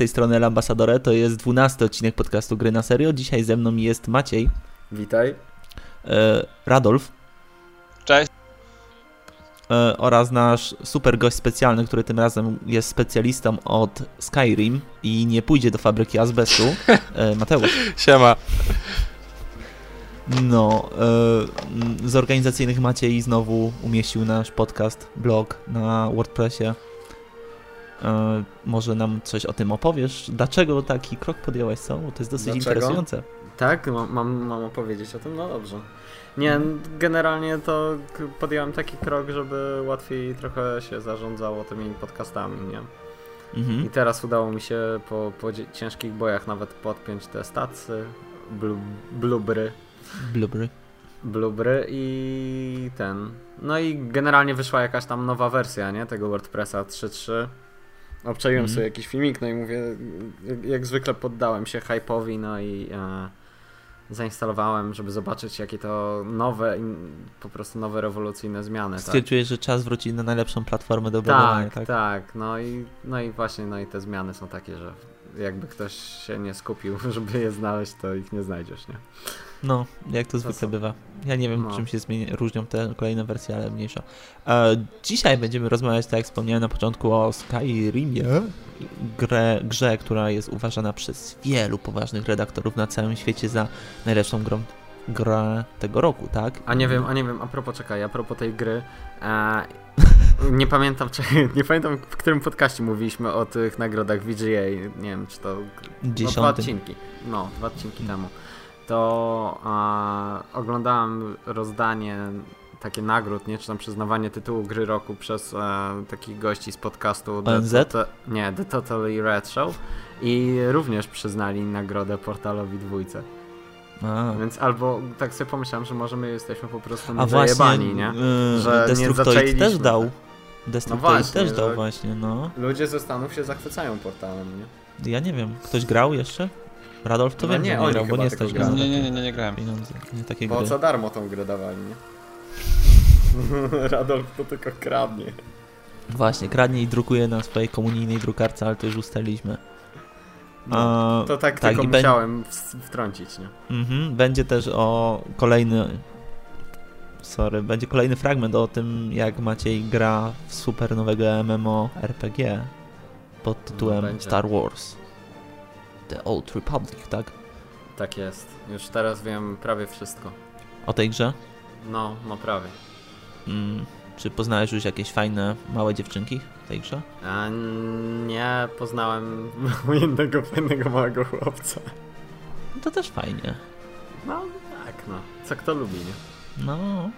z tej strony El Ambassadore, to jest 12 odcinek podcastu Gry na Serio. Dzisiaj ze mną jest Maciej. Witaj. E, Radolf. Cześć. E, oraz nasz super gość specjalny, który tym razem jest specjalistą od Skyrim i nie pójdzie do fabryki azbestu, e, Mateusz. Siema. No, e, z organizacyjnych Maciej znowu umieścił nasz podcast, blog na WordPressie. E, może nam coś o tym opowiesz? Dlaczego taki krok podjąłeś, co? Bo to jest dosyć Dlaczego? interesujące. Tak, mam, mam, opowiedzieć o tym? No dobrze. Nie, generalnie to podjąłem taki krok, żeby łatwiej trochę się zarządzało tymi podcastami, nie? Mhm. I teraz udało mi się po, po ciężkich bojach nawet podpiąć te stacje, blu, blubry, Blubry. blubry i ten. No i generalnie wyszła jakaś tam nowa wersja, nie? Tego WordPressa 3.3. Obczaiłem Mhm. sobie jakiś filmik, no i mówię, jak, jak zwykle poddałem się hype'owi, no i e, zainstalowałem, żeby zobaczyć jakie to nowe, po prostu nowe rewolucyjne zmiany. Tak, Stwierdziłeś, że czas wrócić na najlepszą platformę do tak, tak? tak. No, i, no i właśnie, no i te zmiany są takie, że jakby ktoś się nie skupił, żeby je znaleźć, to ich nie znajdziesz, nie? No, jak to zwykle bywa. Ja nie wiem, No. czym się zmieni- różnią te kolejne wersje, ale mniejsza. E, dzisiaj będziemy rozmawiać, tak jak wspomniałem na początku, o Skyrimie, grę, grze, która jest uważana przez wielu poważnych redaktorów na całym świecie za najlepszą grą, grę tego roku, tak? A nie wiem, a nie wiem, a propos, czekaj, a propos tej gry, e, nie pamiętam, czy, nie pamiętam w którym podcaście mówiliśmy o tych nagrodach VGA, nie wiem, czy to no, dwa odcinki, no, dwa odcinki temu, to e, oglądałem rozdanie takie nagród, nie, czy tam przyznawanie tytułu gry roku przez e, takich gości z podcastu The ONZ? Tota- nie, The Totally Red Show i również przyznali nagrodę portalowi dwójce. A, Więc albo tak sobie pomyślałem, że może my jesteśmy po prostu A właśnie, zajebani, nie? y, Że nie Destructoid zaczęliśmy, też dał. Destructoid właśnie, też dał właśnie, no. Ludzie ze Stanów się zachwycają portalem, nie? Ja nie wiem, ktoś grał jeszcze? Radolf to No wiem, nie, nie grał, bo nie grali. na Nie, nie, nie, nie, nie grałem. pieniądze, nie takie Bo gry. za darmo tą grę dawali, nie? Radolf to tylko kradnie. Właśnie, kradnie i drukuje na swojej komunijnej drukarce, ale to już ustaliliśmy. No, to tak, tak, tylko musiałem wtrącić, nie? mhm, będzie też o kolejny. Sorry, będzie kolejny fragment o tym, jak Maciej gra w super nowego MMO RPG pod tytułem będzie. Star Wars. The Old Republic, tak? Tak jest. Już teraz wiem prawie wszystko. O tej grze. No, no prawie. Mm, czy poznałeś już jakieś fajne małe dziewczynki w tej grze? A nie poznałem jednego fajnego małego chłopca. No to też fajnie. No tak, no. Co kto lubi, nie? No.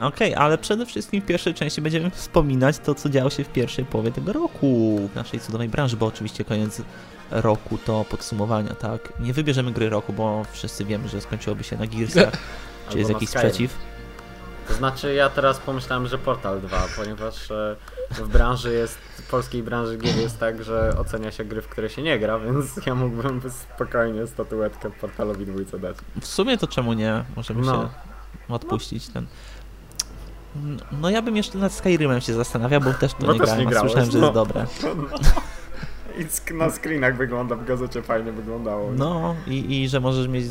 Okej, ale przede wszystkim w pierwszej części będziemy wspominać to, co działo się w pierwszej połowie tego roku w naszej cudownej branży, bo oczywiście koniec roku to podsumowania, tak? Nie wybierzemy gry roku, bo wszyscy wiemy, że skończyłoby się na Gearsach. Czy jest jakiś sprzeciw? To znaczy ja teraz pomyślałem, że Portal 2, ponieważ e, w branży jest, w polskiej branży gier jest tak, że ocenia się gry, w które się nie gra, więc ja mógłbym spokojnie statuetkę Portalowi dwójce dać. W sumie to czemu nie? Możemy No. się odpuścić ten. No ja bym jeszcze nad Skyrimem się zastanawiał, bo też to nie też grałem, nie a słyszałem, grałeś, że no. jest dobre. I na screenach wygląda, w gazecie fajnie wyglądało. No i, i że możesz mieć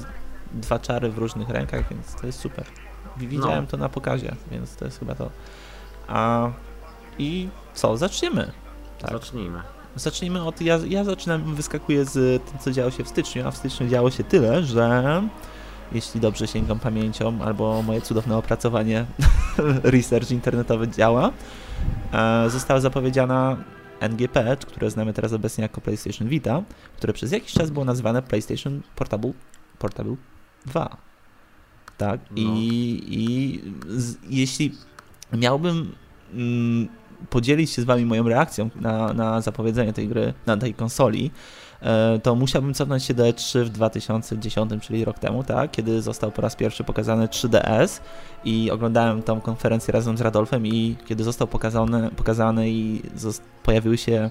dwa czary w różnych rękach, więc to jest super. Wi- Widziałem No. to na pokazie, więc to jest chyba to. A i co? Zaczniemy. tak. Zacznijmy. Zacznijmy od. Ja, ja zaczynam, wyskakuję z tym, co działo się w styczniu, a w styczniu działo się tyle, że jeśli dobrze sięgam pamięcią, albo moje cudowne opracowanie research internetowy działa, e, została zapowiedziana NGP, które znamy teraz obecnie jako PlayStation Vita, które przez jakiś czas było nazywane PlayStation Portable, Portable 2. Tak, No. i, i z, jeśli miałbym mm, podzielić się z wami moją reakcją na, na zapowiedzenie tej gry, na tej konsoli, to musiałbym cofnąć się do E3 w 2010, czyli rok temu, tak, kiedy został po raz pierwszy pokazany 3DS i oglądałem tą konferencję razem z Radolfem i kiedy został pokazany, pokazany i pojawiły się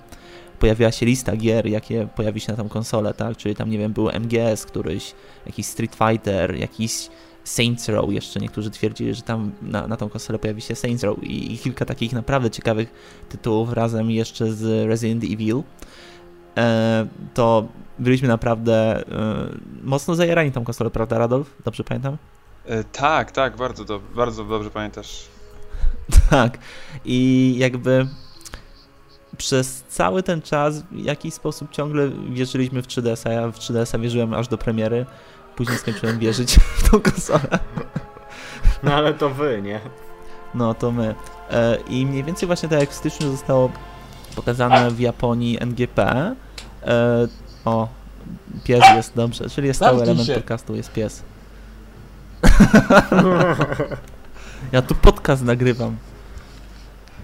pojawiła się lista gier, jakie pojawi się na tą konsolę, tak? Czyli tam, nie wiem, był MGS któryś, jakiś Street Fighter, jakiś Saints Row, jeszcze niektórzy twierdzili, że tam na, na tą konsolę pojawi się Saints Row i, i kilka takich naprawdę ciekawych tytułów razem jeszcze z Resident Evil. E, to byliśmy naprawdę e, mocno zajarani tą konsolę, prawda Radolf? Dobrze pamiętam? E, tak, tak, bardzo, do, bardzo dobrze pamiętasz. tak. I jakby przez cały ten czas w jakiś sposób ciągle wierzyliśmy w 3DS-a. Ja w 3DS-a wierzyłem aż do premiery. Później skończyłem wierzyć w tą konsolę. No ale to wy, nie? No to my. I mniej więcej właśnie tak jak w styczniu zostało pokazane w Japonii NGP. E, o, pies jest dobrze, czyli jest Zamknij element podcastu, jest pies. ja tu podcast nagrywam.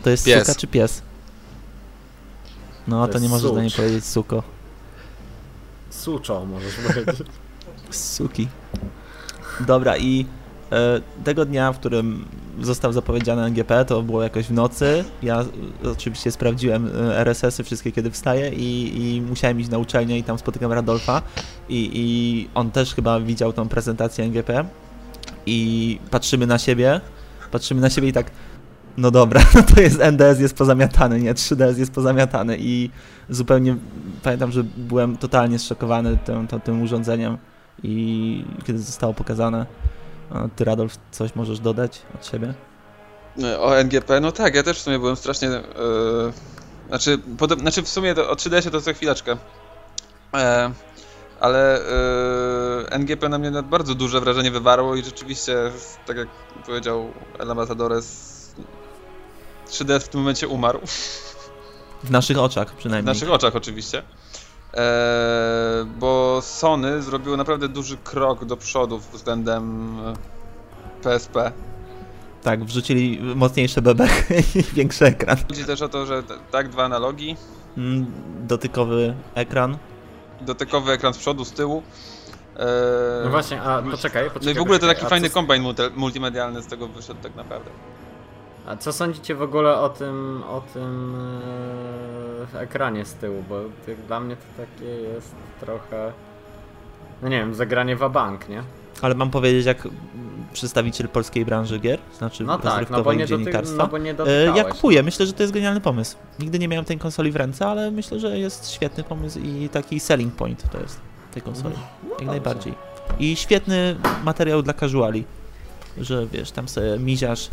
To jest Pies. suka czy pies? No, To to, nie możesz do niej powiedzieć suko. Suczo, możesz powiedzieć. Suki. Dobra, i e, tego dnia, w którym został zapowiedziany NGP, to było jakoś w nocy. Ja e, oczywiście sprawdziłem e, RSS-y wszystkie, kiedy wstaję i, i musiałem iść na uczelnię i tam spotykam Radolfa i, i on też chyba widział tą prezentację NGP i patrzymy na siebie, patrzymy na siebie i tak no dobra, no to jest NDS jest pozamiatany, nie, 3DS jest pozamiatany i zupełnie pamiętam, że byłem totalnie zszokowany tym, tym, tym urządzeniem i kiedy zostało pokazane. Ty, Radolf, coś możesz dodać od siebie? E, O NGP, no tak, ja też w sumie byłem strasznie. E, znaczy, podob, znaczy, w sumie to, o 3DS-ie to za chwileczkę. E, ale e, NGP na mnie bardzo duże wrażenie wywarło i rzeczywiście, tak jak powiedział El Ambassadores, 3DS w tym momencie umarł. W naszych oczach W przynajmniej. naszych oczach oczywiście. E, bo Sony zrobiło naprawdę duży krok do przodu względem e, PSP. Tak, wrzucili mocniejsze bebechy i większy ekran. Chodzi też o to, że tak, dwa analogi, Mm, Dotykowy ekran. dotykowy ekran z przodu, z tyłu. E, No właśnie, a poczekaj, poczekaj. No i w ogóle to taki fajny co, kombajn multi- multimedialny z tego wyszedł tak naprawdę. A co sądzicie w ogóle o tym, o tym e, ekranie z tyłu, bo dla mnie to takie jest trochę, no nie wiem, zagranie wabank, nie? Ale mam powiedzieć, jak przedstawiciel polskiej branży gier, znaczy No tak, no bo nie, dziennikarstwa. no bo nie E, dotykałeś. Ja kupuję, myślę, że to jest genialny pomysł. Nigdy nie miałem tej konsoli w ręce, ale myślę, że jest świetny pomysł i taki selling point to jest tej konsoli. No Jak dobrze. najbardziej. I świetny materiał dla casuali. Że wiesz, tam sobie miziasz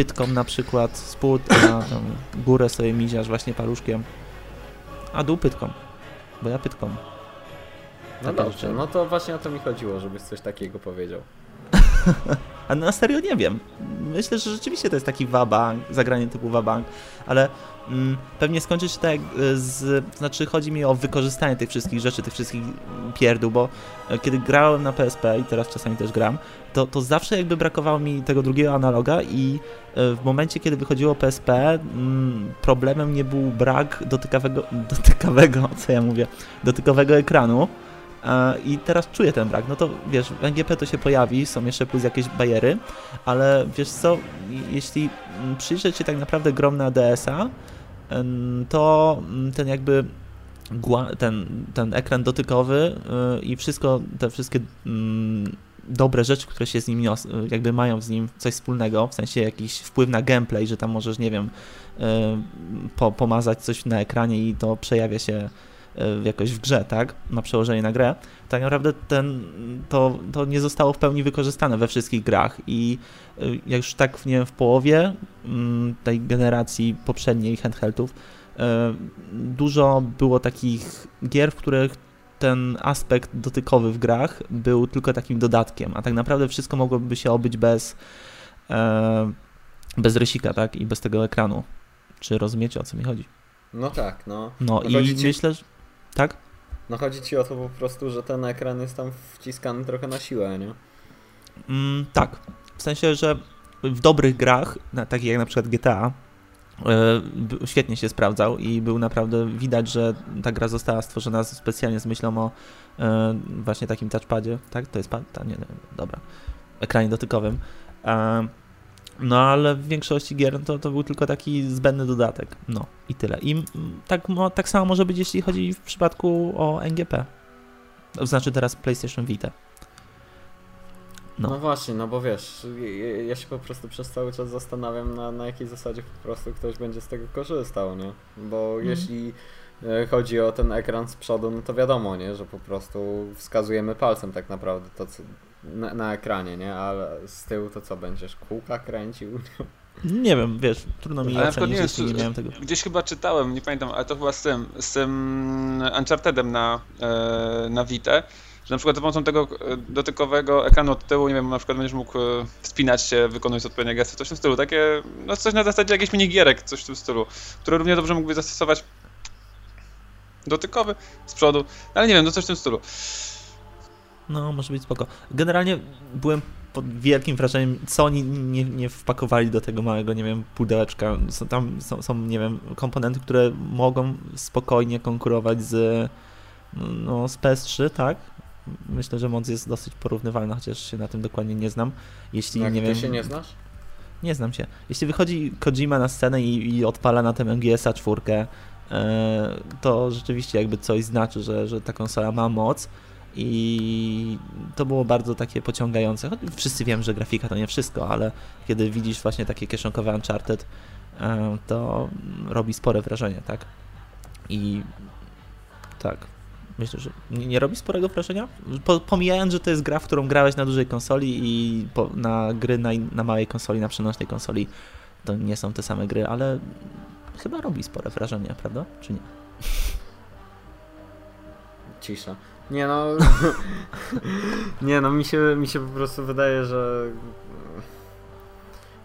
pytką na przykład spód, a tam górę sobie miziasz właśnie paluszkiem, a dół pytką. Bo ja pytką. No Takie dobrze, rzeczy. no to właśnie o to mi chodziło, żebyś coś takiego powiedział. A na serio nie wiem. Myślę, że rzeczywiście to jest taki wabank, zagranie typu wabank, ale pewnie skończy się tak y, z... Znaczy chodzi mi o wykorzystanie tych wszystkich rzeczy, tych wszystkich mm, pierdół, bo e, kiedy grałem na PSP i teraz czasami też gram, to, to zawsze jakby brakowało mi tego drugiego analoga i e, w momencie, kiedy wychodziło PSP, mm, problemem nie był brak dotykawego, dotykawego, co ja mówię, dotykowego ekranu, E, I teraz czuję ten brak. No to wiesz, w NGP to się pojawi, są jeszcze plus jakieś bariery, ale wiesz co, jeśli mm, przyjrzeć się tak naprawdę grom na DS-a, to mm, ten jakby ten, ten ekran dotykowy y, i wszystko, te wszystkie mm, dobre rzeczy, które się z nim nios, y, jakby mają z nim coś wspólnego, w sensie jakiś wpływ na gameplay, że tam możesz, nie wiem, y, po, pomazać coś na ekranie i to przejawia się jakoś w grze, tak? Ma przełożenie na grę. Tak naprawdę ten, to, to nie zostało w pełni wykorzystane we wszystkich grach i jak już tak nie wiem, w połowie tej generacji poprzedniej handheldów y, dużo było takich gier, w których ten aspekt dotykowy w grach był tylko takim dodatkiem, a tak naprawdę wszystko mogłoby się obyć bez, e, bez rysika, tak? I bez tego ekranu. Czy rozumiecie, o co mi chodzi? No tak, no. No i Chodzi ci- myślę, że... Tak? No chodzi ci o to po prostu, że ten ekran jest tam wciskany trochę na siłę, nie? Mm, tak. W sensie, że w dobrych grach, na, takich jak na przykład GTA, e, świetnie się sprawdzał i był naprawdę widać, że ta gra została stworzona specjalnie z myślą o e, właśnie takim touchpadzie, tak? To jest pad? Ta, nie, dobra. Ekranie dotykowym. E, no ale w większości gier to, to był tylko taki zbędny dodatek. No i tyle. I tak, tak samo może być, jeśli chodzi w przypadku o NGP. Znaczy teraz PlayStation Vita. No. No. właśnie, no bo wiesz, ja, się po prostu przez cały czas zastanawiam na, na jakiej zasadzie po prostu ktoś będzie z tego korzystał, nie? Bo Mhm. jeśli e, chodzi o ten ekran z przodu, no to wiadomo, nie, że po prostu wskazujemy palcem tak naprawdę to, co na, na ekranie, nie, ale z tyłu to co będziesz kółka kręcił? Nie wiem, wiesz, trudno mi Ale ocenić, nie jeśli nie miałem tego. Gdzieś chyba czytałem, nie pamiętam, ale to chyba z tym, z tym Unchartedem na, e, na Vita, że na przykład za pomocą tego e, dotykowego ekranu od tyłu, nie wiem, na przykład będziesz mógł e, wspinać się, wykonując odpowiednie gesty, coś w tym stylu, takie, no coś na zasadzie jakichś minigierek, coś w tym stylu, które równie dobrze mógłby zastosować dotykowy z przodu, no, ale nie wiem, no coś w tym stylu. No, może być spoko. Generalnie byłem pod wielkim wrażeniem, co oni nie, nie wpakowali do tego małego, nie wiem, pudełeczka. Są, tam są, są, nie wiem, komponenty, które mogą spokojnie konkurować z, no, z PS3, tak? Myślę, że moc jest dosyć porównywalna, chociaż się na tym dokładnie nie znam. Jeśli, Jak nie ty wiem, się nie znasz? nie znam się. Jeśli wychodzi Kojima na scenę i, i odpala na tym MGS-a czwórkę, e, to rzeczywiście jakby coś znaczy, że, że ta konsola ma moc i to było bardzo takie pociągające. Wszyscy wiemy, że grafika to nie wszystko, ale kiedy widzisz właśnie takie kieszonkowe Uncharted, e, to robi spore wrażenie, tak? I tak, myślę, że nie, robi sporego wrażenia. Po, pomijając, że to jest gra, w którą grałeś na dużej konsoli i po, na gry na, na małej konsoli, na przenośnej konsoli, to nie są te same gry, ale chyba robi spore wrażenie, prawda? Czy nie? Cisza. Nie no. nie no, mi się, mi się po prostu wydaje, że.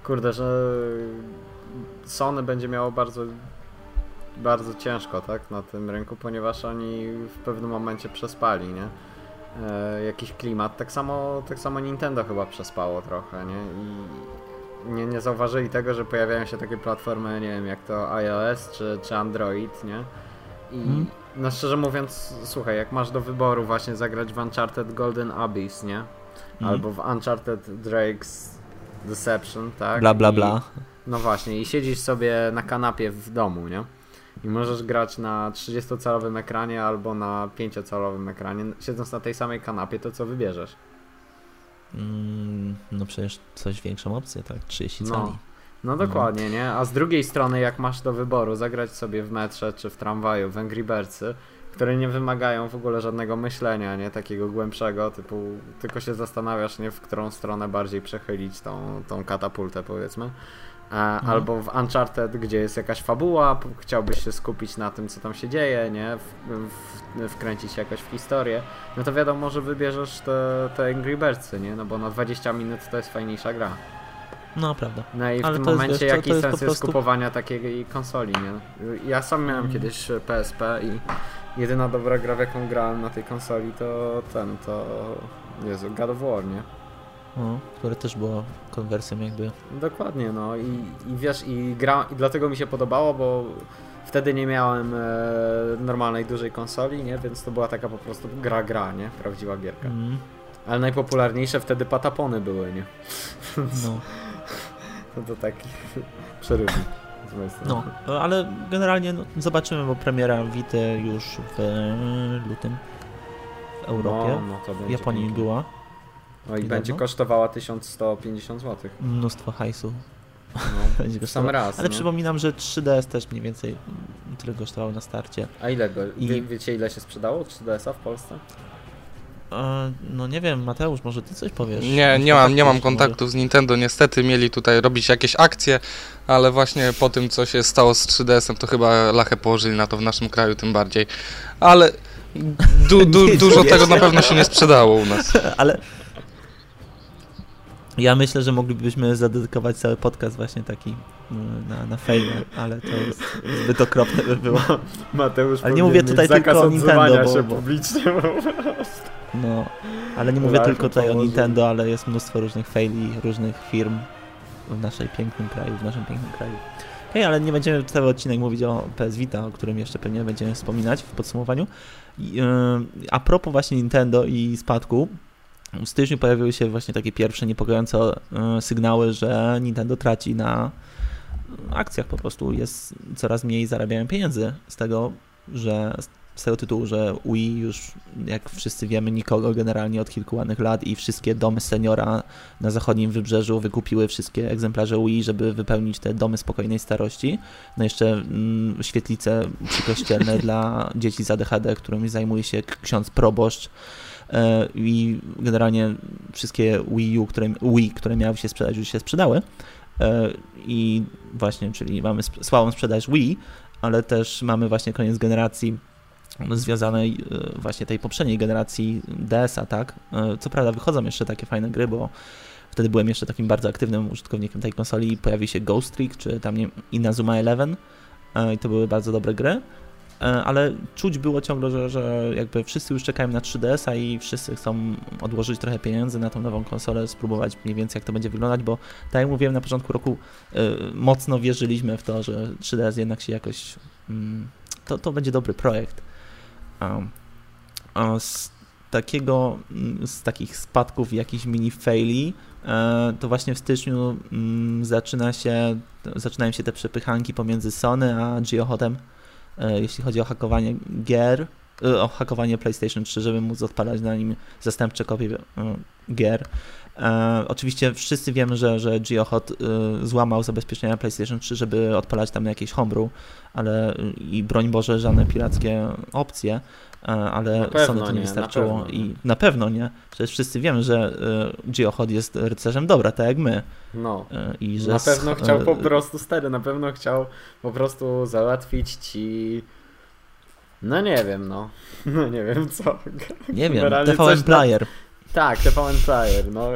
Kurde, że Sony będzie miało bardzo. Bardzo ciężko, tak, na tym rynku, ponieważ oni w pewnym momencie przespali, nie? E, jakiś klimat. Tak samo, tak samo Nintendo chyba przespało trochę, nie? I nie, nie zauważyli tego, że pojawiają się takie platformy, nie wiem, jak to iOS czy, czy Android, nie? I Mhm. no szczerze mówiąc, słuchaj, jak masz do wyboru właśnie zagrać w Uncharted Golden Abyss, nie? Mhm. Albo w Uncharted Drake's Deception, tak? Bla, bla, I- bla. no właśnie, i siedzisz sobie na kanapie w domu, nie? I możesz grać na 30-calowym ekranie albo na 5-calowym ekranie. Siedząc na tej samej kanapie, to co wybierzesz? Mm, no przecież coś większą opcję, tak? 30 No. cali. No dokładnie, nie? A z drugiej strony, jak masz do wyboru zagrać sobie w metrze czy w tramwaju w Angry Birdsy, które nie wymagają w ogóle żadnego myślenia, nie? Takiego głębszego, typu tylko się zastanawiasz, nie? W którą stronę bardziej przechylić tą, tą katapultę, powiedzmy. A, Albo w Uncharted, gdzie jest jakaś fabuła, chciałbyś się skupić na tym, co tam się dzieje, nie? W, w, wkręcić się jakoś w historię, no to wiadomo, że wybierzesz te, te Angry Birdsy, nie? No bo na 20 minut to jest fajniejsza gra. No, prawda. No i w Ale tym to jest, momencie wiesz, jaki jest sens po jest prostu- kupowania takiej konsoli, nie? Ja sam miałem Mm. kiedyś PSP i jedyna dobra gra, w jaką grałem na tej konsoli to ten, to Jezu, God of War, nie? No, które też było konwersją jakby. Dokładnie, no i, i wiesz, i gra, i dlatego mi się podobało, bo wtedy nie miałem e, normalnej dużej konsoli, nie? Więc to była taka po prostu gra, gra, nie? Prawdziwa gierka. Mm, Ale najpopularniejsze wtedy patapony były, nie? no. No to taki przerywnik. No, ale generalnie no, zobaczymy, bo premiera Wity już w lutym w Europie. No, no to w Japonii pięknie. była. No i Ile będzie no? kosztowała 1150 zł. Mnóstwo hajsu No, będzie sam raz. Ale no. przypominam, że 3DS też mniej więcej tyle kosztowało na starcie. A ile go? I- Wie, wiecie ile się sprzedało 3DS-a w Polsce? E, no nie wiem, Mateusz, może ty coś powiesz? Nie, nie mam, nie mam kontaktu z Nintendo. Niestety mieli tutaj robić jakieś akcje, ale właśnie po tym, co się stało z 3DS-em, to chyba lachę położyli na to w naszym kraju tym bardziej. Ale du, du, dużo tego na pewno się nie sprzedało u nas. Ale ja myślę, że moglibyśmy zadedykować cały podcast właśnie taki mm, na, na fejmie, ale to jest zbyt okropne by było. Mateusz Ale nie mówię tutaj tylko o Nintendo, bo- się bo- publicznie. No, ale nie mówię tylko tutaj o położył. Nintendo, ale jest mnóstwo różnych faili, różnych firm w naszej pięknym kraju, w naszym pięknym kraju. Okej, ale nie będziemy cały odcinek mówić o PS Vita, o którym jeszcze pewnie będziemy wspominać w podsumowaniu. I, yy, a propos właśnie Nintendo i spadku, w styczniu pojawiły się właśnie takie pierwsze niepokojące yy, sygnały, że Nintendo traci na akcjach po prostu. Jest coraz mniej zarabiają pieniędzy z tego, że z tego tytułu, że Wii już, jak wszyscy wiemy, nikogo generalnie od kilku ładnych lat i wszystkie domy seniora na zachodnim wybrzeżu wykupiły wszystkie egzemplarze Wii, żeby wypełnić te domy spokojnej starości. No jeszcze mm, świetlice przykościelne dla dzieci z ADHD, którymi zajmuje się ksiądz proboszcz. E, I generalnie wszystkie Wii U, które, Wii, które miały się sprzedać, już się sprzedały. E, I właśnie, czyli mamy słabą sprzedaż Wii, ale też mamy właśnie koniec generacji związanej e, właśnie tej poprzedniej generacji DS-a, tak? Co prawda wychodzą jeszcze takie fajne gry, bo wtedy byłem jeszcze takim bardzo aktywnym użytkownikiem tej konsoli i pojawił się Ghost Trick, czy tam nie, Inazuma Eleven i to były bardzo dobre gry. E, Ale czuć było ciągle, że, że jakby wszyscy już czekają na 3DS-a i wszyscy chcą odłożyć trochę pieniędzy na tą nową konsolę, spróbować mniej więcej jak to będzie wyglądać, bo tak jak mówiłem na początku roku, e, mocno wierzyliśmy w to, że 3DS jednak się jakoś. mm, To, to będzie dobry projekt. Z takiego, mm, z takich spadków, jakichś mini faili, e, to właśnie w styczniu mm, zaczyna się, zaczynają się te przepychanki pomiędzy Sony a Geohodem, e, jeśli chodzi o hakowanie gier, e, o hakowanie PlayStation 3, żeby móc odpalać na nim zastępcze kopie e, gier. E, oczywiście wszyscy wiemy, że, że GeoHot e, złamał zabezpieczenia PlayStation 3, żeby odpalać tam jakieś homebrew, ale i broń Boże żadne pirackie opcje, e, ale Na pewno Sony to nie, nie, na wystarczyło pewno i na pewno nie. Przecież wszyscy wiemy, że e, GeoHot jest rycerzem dobra, tak jak my. No. E, I że Na pewno chciał e, po prostu stary, na pewno chciał po prostu załatwić ci. No nie wiem, no. No nie wiem co. Nie wiem, TVN na- Player, Tak, TVN Player, no.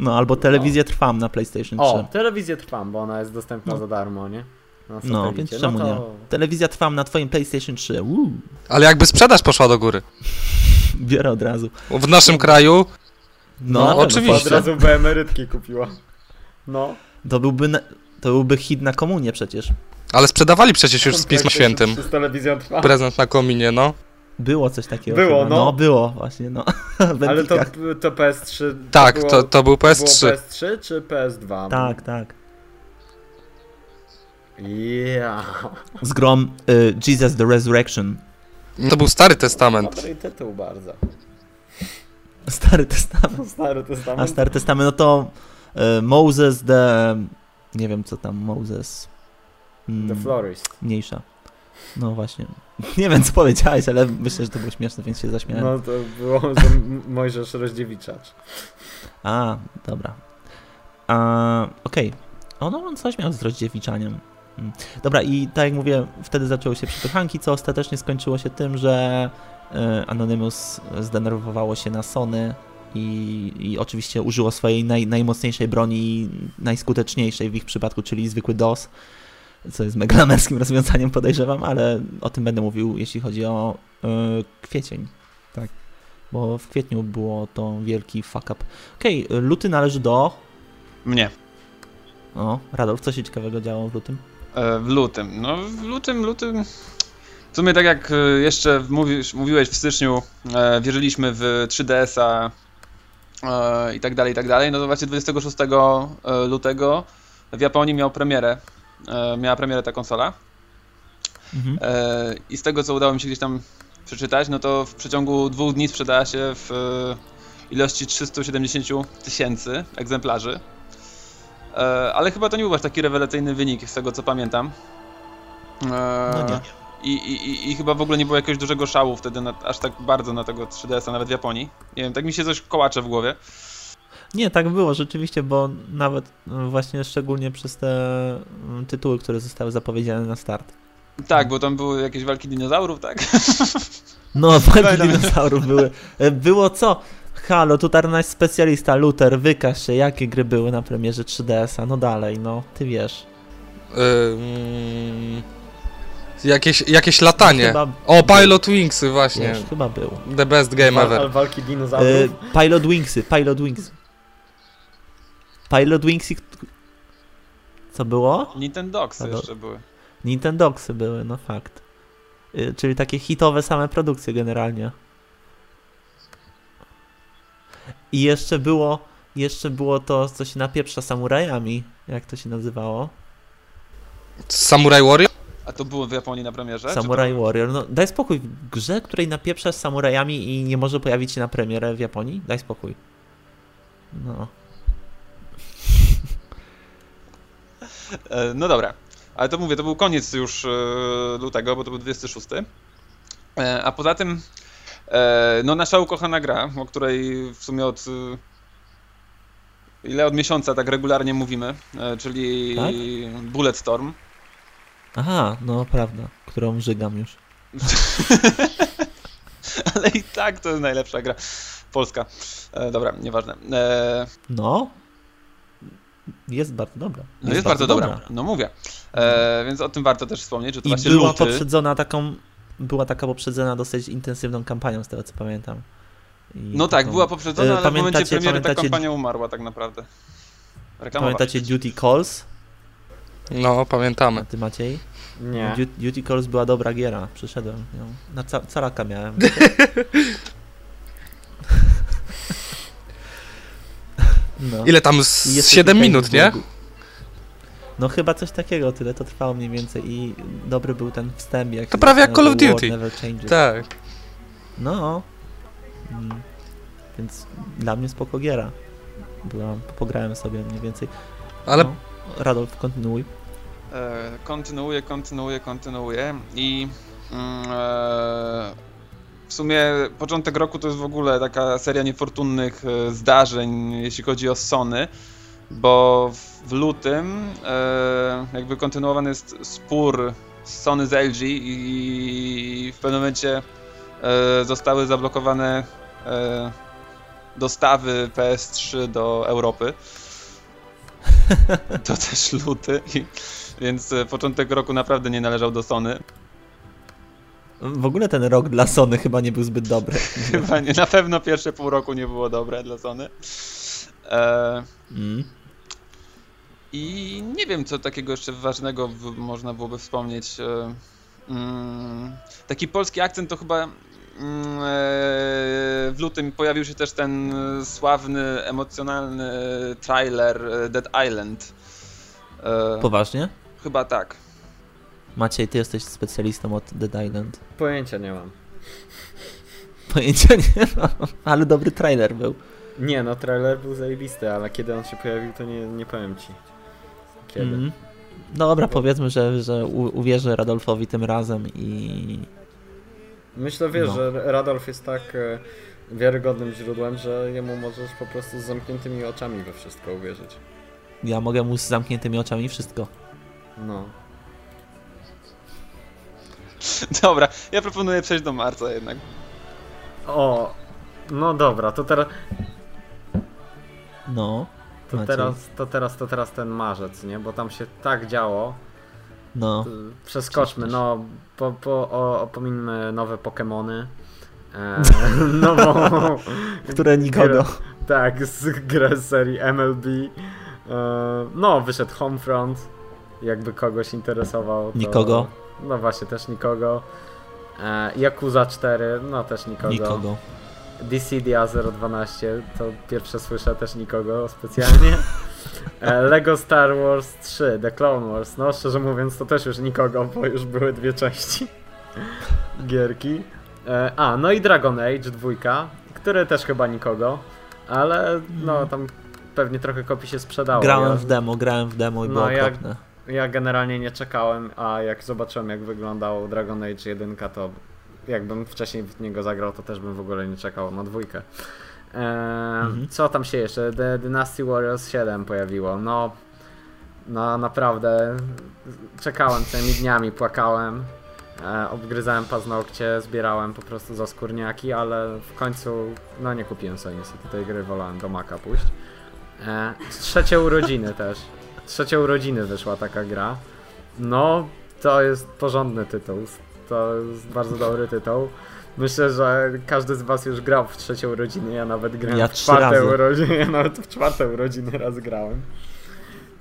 no albo telewizję trwam na PlayStation 3. O, telewizję trwam, bo ona jest dostępna No. za darmo, nie? No, więc czemu to... Telewizja trwam na twoim PlayStation 3. Uuu, Ale jakby sprzedaż poszła do góry. biorę od razu. W naszym kraju No, No, oczywiście. Od razu B emerytki kupiła. No. To byłby, na, to byłby hit na komunie przecież. Ale sprzedawali przecież już z Pisma Świętym. Z telewizją trwam. Prezent na kominie, no. Było coś takiego. Było, chyba. no. no. było właśnie, no. Ale to, to PS3. Tak, było, to, to był Było PS3. PS3 czy PS2? Tak, tak. Ja. Z grom y, Jesus the Resurrection. To był Stary Testament. Dobry tytuł bardzo. Stary Testament. Stary A testament. Stary Testament, no to y, Moses the... Nie wiem co tam, Moses... Mm, The Florist. Mniejsza. No właśnie. Nie wiem co powiedziałeś, ale myślę, że to było śmieszne, więc się zaśmiałem. No to było, że Mojżesz Rozdziewiczacz. A, dobra. A, Okej. O, no on coś miał z rozdziewiczaniem. Mm. Dobra, i tak jak mówię, wtedy zaczęły się przepychanki, co ostatecznie skończyło się tym, że e, Anonymous zdenerwowało się na Sony i, i oczywiście użyło swojej naj, najmocniejszej broni, najskuteczniejszej w ich przypadku, czyli zwykły DOS, co jest megalamerskim rozwiązaniem, podejrzewam, ale o tym będę mówił, jeśli chodzi o e, kwiecień. Tak. Bo w kwietniu było to wielki fuck up. Okej, luty należy do. Mnie. O, Radolf, co się ciekawego działo w lutym? E, w lutym. No, w lutym, lutym. W sumie tak jak e, jeszcze mówisz, mówiłeś w styczniu, e, wierzyliśmy w 3DS-a e, i tak dalej, i tak dalej. No to właśnie 26 e, lutego w Japonii miał premierę. Miała premierę ta konsola. Mhm. I z tego co udało mi się gdzieś tam przeczytać, no to w przeciągu dwóch dni sprzedała się w ilości 370 tysięcy egzemplarzy. E, ale chyba to nie był aż taki rewelacyjny wynik z tego co pamiętam. E, No nie. I, i, i, chyba w ogóle nie było jakiegoś dużego szału wtedy na, aż tak bardzo na tego 3DS-a, nawet w Japonii. Nie wiem, tak mi się coś kołacze w głowie. Nie, tak było rzeczywiście, bo nawet y, właśnie szczególnie przez te y, tytuły, które zostały zapowiedziane na start. Tak, bo tam były jakieś walki dinozaurów, tak? No, walki dinozaurów były. E, Było co? Halo, tutaj nasz specjalista Luther, wykaż się, jakie gry były na premierze 3DS-a. No dalej, no, ty wiesz. Ym, jakieś, jakieś latanie. Chyba, O, Pilot Wingsy właśnie. wiesz, chyba był. The best game Wal- ever. walki dinozaurów. Pilot Wingsy, Pilot Wings. Pilot Wingsy... Co było? Nintendoxy Halo. jeszcze były. Nintendoxy były, no fakt. Y, Czyli takie hitowe same produkcje generalnie. I jeszcze było, jeszcze było to, co się napieprza samurajami, jak to się nazywało. Samurai Warrior? A to było w Japonii na premierze? Samurai to... Warrior. No daj spokój. W grze, której napieprzasz samurajami i nie może pojawić się na premierę w Japonii? Daj spokój. No. E, No dobra, ale to mówię, to był koniec już e, lutego, bo to był 26. E, A poza tym, no nasza ukochana gra, o której w sumie od e, ile od miesiąca tak regularnie mówimy, e, czyli Tak? Bulletstorm. Aha, no prawda. Którą żygam już. Ale i tak to jest najlepsza gra. Polska. E, dobra, nieważne. E, No. Jest bardzo dobra. no jest, bardzo dobra. No mówię. E, więc o tym warto też wspomnieć, że to I właśnie była luty. poprzedzona taką. Była taka poprzedzona dosyć intensywną kampanią, z tego co pamiętam. I No tak, taką- była poprzedzona, E, ale w momencie pamiętacie- premiery ta pamiętacie- kampania umarła tak naprawdę. Pamiętacie. Duty Calls? No, A pamiętamy. ty Maciej? Nie. Du- Duty Calls była dobra giera. Przyszedłem ją. Na ca- calaka miałem. No. Ile tam? Z jeszcze 7 kilka minut, nie? No chyba coś takiego, tyle to trwało mniej więcej i dobry był ten wstęp. Jak To prawie jak Call of Duty. Tak. No. Mm. Więc dla mnie spoko giera. Była, pograłem sobie mniej więcej. Ale No. Radolf, kontynuuj. E, kontynuuję, kontynuuję, kontynuuję i mm, e, w sumie początek roku to jest w ogóle taka seria niefortunnych e, zdarzeń, jeśli chodzi o Sony, bo w, w lutym e, jakby kontynuowany jest spór z Sony z LG i w pewnym momencie e, zostały zablokowane e, dostawy PS3 do Europy. To też luty, więc początek roku naprawdę nie należał do Sony. W ogóle ten rok dla Sony chyba nie był zbyt dobry. Chyba nie, na pewno pierwsze pół roku nie było dobre dla Sony. E, Mm. I nie wiem, co takiego jeszcze ważnego w, można byłoby wspomnieć. E, mm, taki polski akcent to chyba mm, e, w lutym pojawił się też ten sławny, emocjonalny trailer e, Dead Island. Poważnie? chyba tak. Maciej, ty jesteś specjalistą od Dead Island. Pojęcia nie mam. Pojęcia nie mam, ale dobry trailer był. Nie, no trailer był zajebisty, ale kiedy on się pojawił, to nie, nie powiem ci. Kiedy? Mm. Dobra, powiedzmy, że, że u, uwierzę Radolfowi tym razem i Myślę, wiesz, No. że Radolf jest tak e, wiarygodnym źródłem, że jemu możesz po prostu z zamkniętymi oczami we wszystko uwierzyć. ja mogę mu z zamkniętymi oczami wszystko. No. Dobra, ja proponuję przejść do marca jednak. O, no dobra, to teraz, No. To Maciej. teraz, to teraz, to teraz ten marzec, nie? Bo tam się tak działo. No. To Przeskoczmy, no, po, po, o, opomińmy nowe Pokemony. E, nową... Które nikogo. Tak, z grę z serii MLB. E, no, wyszedł Homefront. Jakby kogoś interesował. To... Nikogo. No właśnie, też nikogo. E, Yakuza 4, no też nikogo. Nikogo. DCDA 012, to pierwsze słyszę też nikogo specjalnie. E, Lego Star Wars 3, The Clone Wars, no szczerze mówiąc to też już nikogo, bo już były dwie części gierki. E, A, no i Dragon Age 2, który też chyba nikogo, ale no tam pewnie trochę kopii się sprzedało. Grałem Ja- w demo, grałem w demo i No, było okropne. ja generalnie nie czekałem, a jak zobaczyłem jak wyglądał Dragon Age 1, to jakbym wcześniej w niego zagrał, to też bym w ogóle nie czekał na dwójkę. Eee, Mhm. Co tam się jeszcze? The Dynasty Warriors 7 pojawiło. No, no naprawdę czekałem całymi dniami, płakałem. E, obgryzałem paznokcie, zbierałem po prostu za skórniaki, ale w końcu no nie kupiłem sobie niestety tej gry, wolałem do Maka pójść. E, trzecie urodziny też. Trzecie urodziny wyszła taka gra. No, to jest porządny tytuł. To jest bardzo dobry tytuł. Myślę, że każdy z was już grał w trzecie urodziny, ja nawet grałem Ja w czwarte urodziny, ja nawet w czwarte urodziny raz grałem.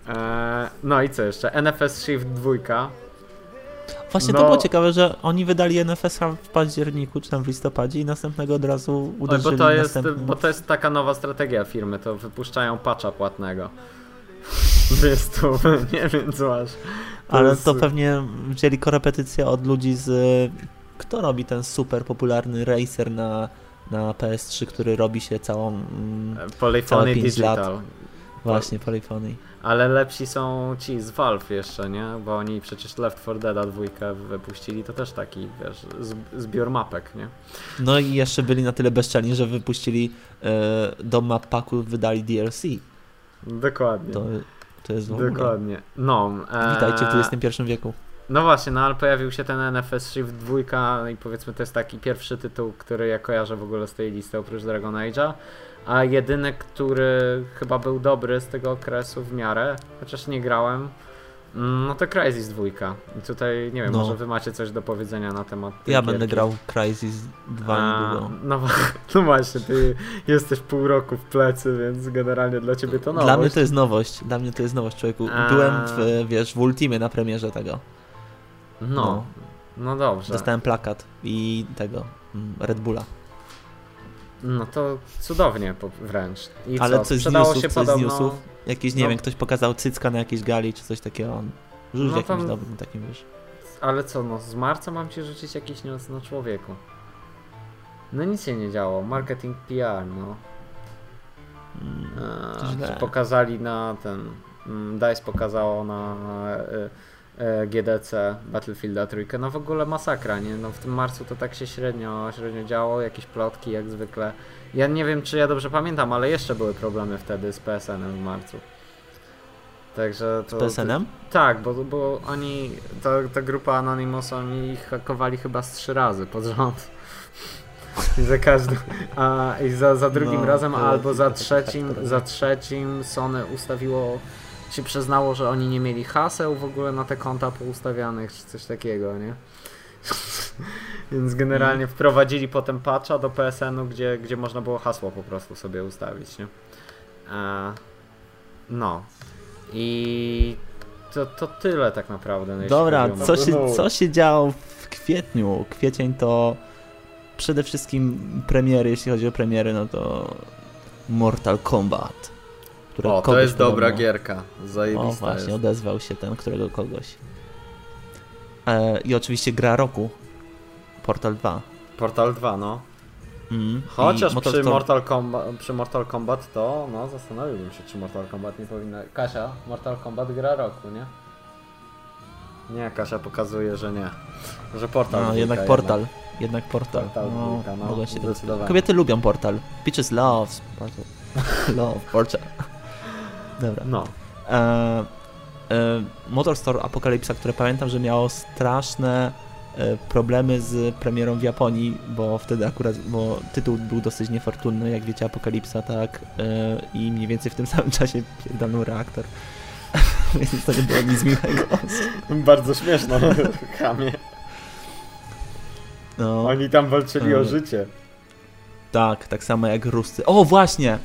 E, no i co jeszcze? NFS Shift 2. Właśnie No. to było ciekawe, że oni wydali NFS-a w październiku czy tam w listopadzie i następnego od razu Oj, uderzyli bo to jest, następnym. bo to jest taka nowa strategia firmy, to wypuszczają patcha płatnego. Występ, nie wiem co masz. Ale jest- to pewnie wzięli korepetycję od ludzi z... Kto robi ten super popularny racer na, na PS3, który robi się całą... Mm, Polyphony Digital. właśnie, Polyphony. Ale lepsi są ci z Valve jeszcze, nie? Bo oni przecież Left 4 Dead dwójkę wypuścili, to też taki, wiesz, zbiór mapek, nie? No i jeszcze byli na tyle bezczelni, że wypuścili e, do map packu wydali DLC. Dokładnie. To, to jest w ogóle... Dokładnie. No. E, Witajcie w XXI wieku. No właśnie, no ale pojawił się ten NFS Shift 2 i powiedzmy to jest taki pierwszy tytuł, który ja kojarzę w ogóle z tej listy oprócz Dragon Age'a. A jedyny, który chyba był dobry z tego okresu w miarę, chociaż nie grałem, no to Crysis 2. I tutaj nie wiem, No. może wy macie coś do powiedzenia na temat tej Ja gierki. będę grał Crysis 2 A, niedługo. no, no właśnie, ty jesteś pół roku w plecy, więc generalnie dla ciebie to nowość. Dla mnie to jest nowość. Dla mnie to jest nowość, człowieku. A. Byłem w, wiesz, w Ultimie na premierze tego. No, no. no dobrze. Dostałem plakat i tego, mm, Red Bulla. No to cudownie wręcz. I Ale co, coś z sprzedało newsów, się coś z podobno... newsów. Jakieś, nie No. wiem, ktoś pokazał cycka na jakiejś gali czy coś takiego. On rzuć No jakimś tam- dobrym takim, wiesz. Ale co, no z marca mam ci rzucić jakiś news na człowieku. No nic się nie działo, marketing PR, no. Mm, Eee, źle. czy pokazali na ten... mm, DICE pokazało na e, GDC Battlefielda trójkę, no w ogóle masakra, nie? No w tym marcu to tak się średnio, średnio działo, jakieś plotki jak zwykle. Ja nie wiem, czy ja dobrze pamiętam, ale jeszcze były problemy wtedy z PSN-em w marcu. Także Z to... PSN-em? Tak, bo, bo oni, ta, ta grupa Anonymous, oni ich hakowali chyba z trzy razy pod rząd. I za każdym, a i za, za drugim No, razem albo za trzecim, za trzecim Sony ustawiło, się przyznało, że oni nie mieli haseł w ogóle na te konta poustawianych, czy coś takiego, nie? Więc generalnie wprowadzili potem patcha do PSN-u, gdzie, gdzie można było hasło po prostu sobie ustawić, nie? A, no. I to, to tyle tak naprawdę. no, Dobra, co się, co się działo w kwietniu? Kwiecień to przede wszystkim premiery, jeśli chodzi o premiery, no to Mortal Kombat. O, to jest dobra podobno- gierka. O, Zajebista właśnie, jest. odezwał się ten, którego kogoś. E, I oczywiście gra roku. Portal 2. Portal 2, no. Mm. Chociaż przy, Mortal Kombat, przy Mortal Kombat to, no, zastanowiłbym się, czy Mortal Kombat nie powinna... Kasia, Mortal Kombat gra roku, nie? Nie, Kasia pokazuje, że nie. Że Portal No, jednak portal. Jednak portal. Portal no, dwójka, no, się. Kobiety lubią portal. Bitches loves portal. Love portal. Dobra. No. E, e, Motorstorm Apocalypse, które pamiętam, że miało straszne e, problemy z premierą w Japonii, bo wtedy akurat, bo tytuł był dosyć niefortunny, jak wiecie, Apokalipsa, tak, e, i mniej więcej w tym samym czasie pierdolnął reaktor. Więc to nie było nic miłego. Bardzo śmieszno, chamie. No, Oni tam walczyli o E, życie. tak, tak samo jak Ruscy. O, właśnie!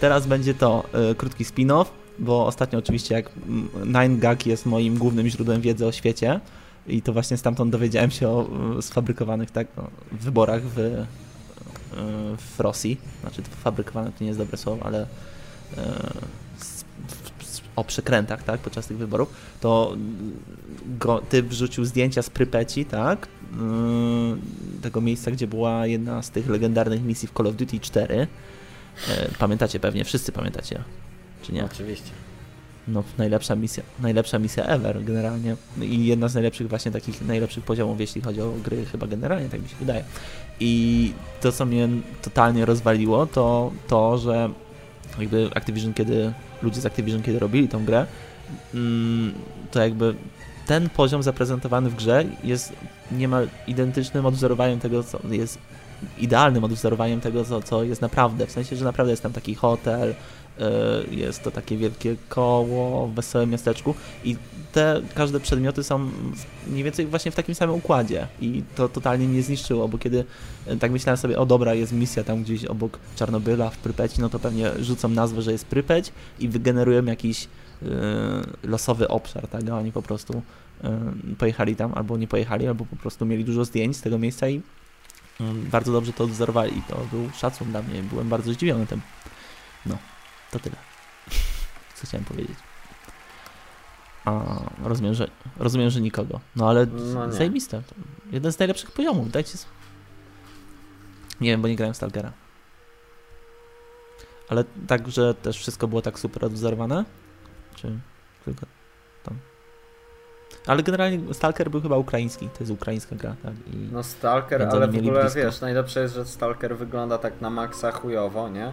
Teraz będzie to e, krótki spin-off, bo ostatnio oczywiście jak mm, Nine Gag jest moim głównym źródłem wiedzy o świecie i to właśnie stamtąd dowiedziałem się o e, sfabrykowanych tak, no, wyborach w, e, w Rosji. Znaczy fabrykowane to nie jest dobre słowo, ale e, o przekrętach, tak, podczas tych wyborów, to go, ty wrzucił zdjęcia z Prypeci, tak, tego miejsca, gdzie była jedna z tych legendarnych misji w Call of Duty 4. E, Pamiętacie pewnie, wszyscy pamiętacie, czy nie? Oczywiście. No, najlepsza misja, najlepsza misja ever generalnie i jedna z najlepszych właśnie takich najlepszych poziomów, jeśli chodzi o gry chyba generalnie, tak mi się wydaje. I to, co mnie totalnie rozwaliło, to to, że jakby Activision, kiedy ludzie z Activision, kiedy robili tą grę, mm, to jakby ten poziom zaprezentowany w grze jest niemal identycznym odwzorowaniem tego, co jest idealnym odwzorowaniem tego, co, co jest naprawdę. W sensie, że naprawdę jest tam taki hotel, jest to takie wielkie koło w wesołym miasteczku i te każde przedmioty są mniej więcej właśnie w takim samym układzie i to totalnie mnie zniszczyło, bo kiedy y, tak myślałem sobie, o dobra, jest misja tam gdzieś obok Czarnobyla w Prypeci, no to pewnie rzucą nazwę, że jest Prypeć i wygenerują jakiś y, losowy obszar, tak, a oni po prostu y, pojechali tam, albo nie pojechali, albo po prostu mieli dużo zdjęć z tego miejsca i Mm, bardzo dobrze to odwzorowali i to był szacun dla mnie. Byłem bardzo zdziwiony tym. No, to tyle. Co chciałem powiedzieć. A rozumiem, że, rozumiem, że nikogo. No ale No zajebiste. Jeden z najlepszych poziomów, dajcie... Nie wiem, bo nie grałem w Stalkera. Ale tak, że też wszystko było tak super odwzorowane? Czy tylko tam? Ale generalnie Stalker był chyba ukraiński, to jest ukraińska gra, tak? I... No Stalker, ale w ogóle blisko. wiesz, najlepsze jest, że Stalker wygląda tak na maksa chujowo, nie?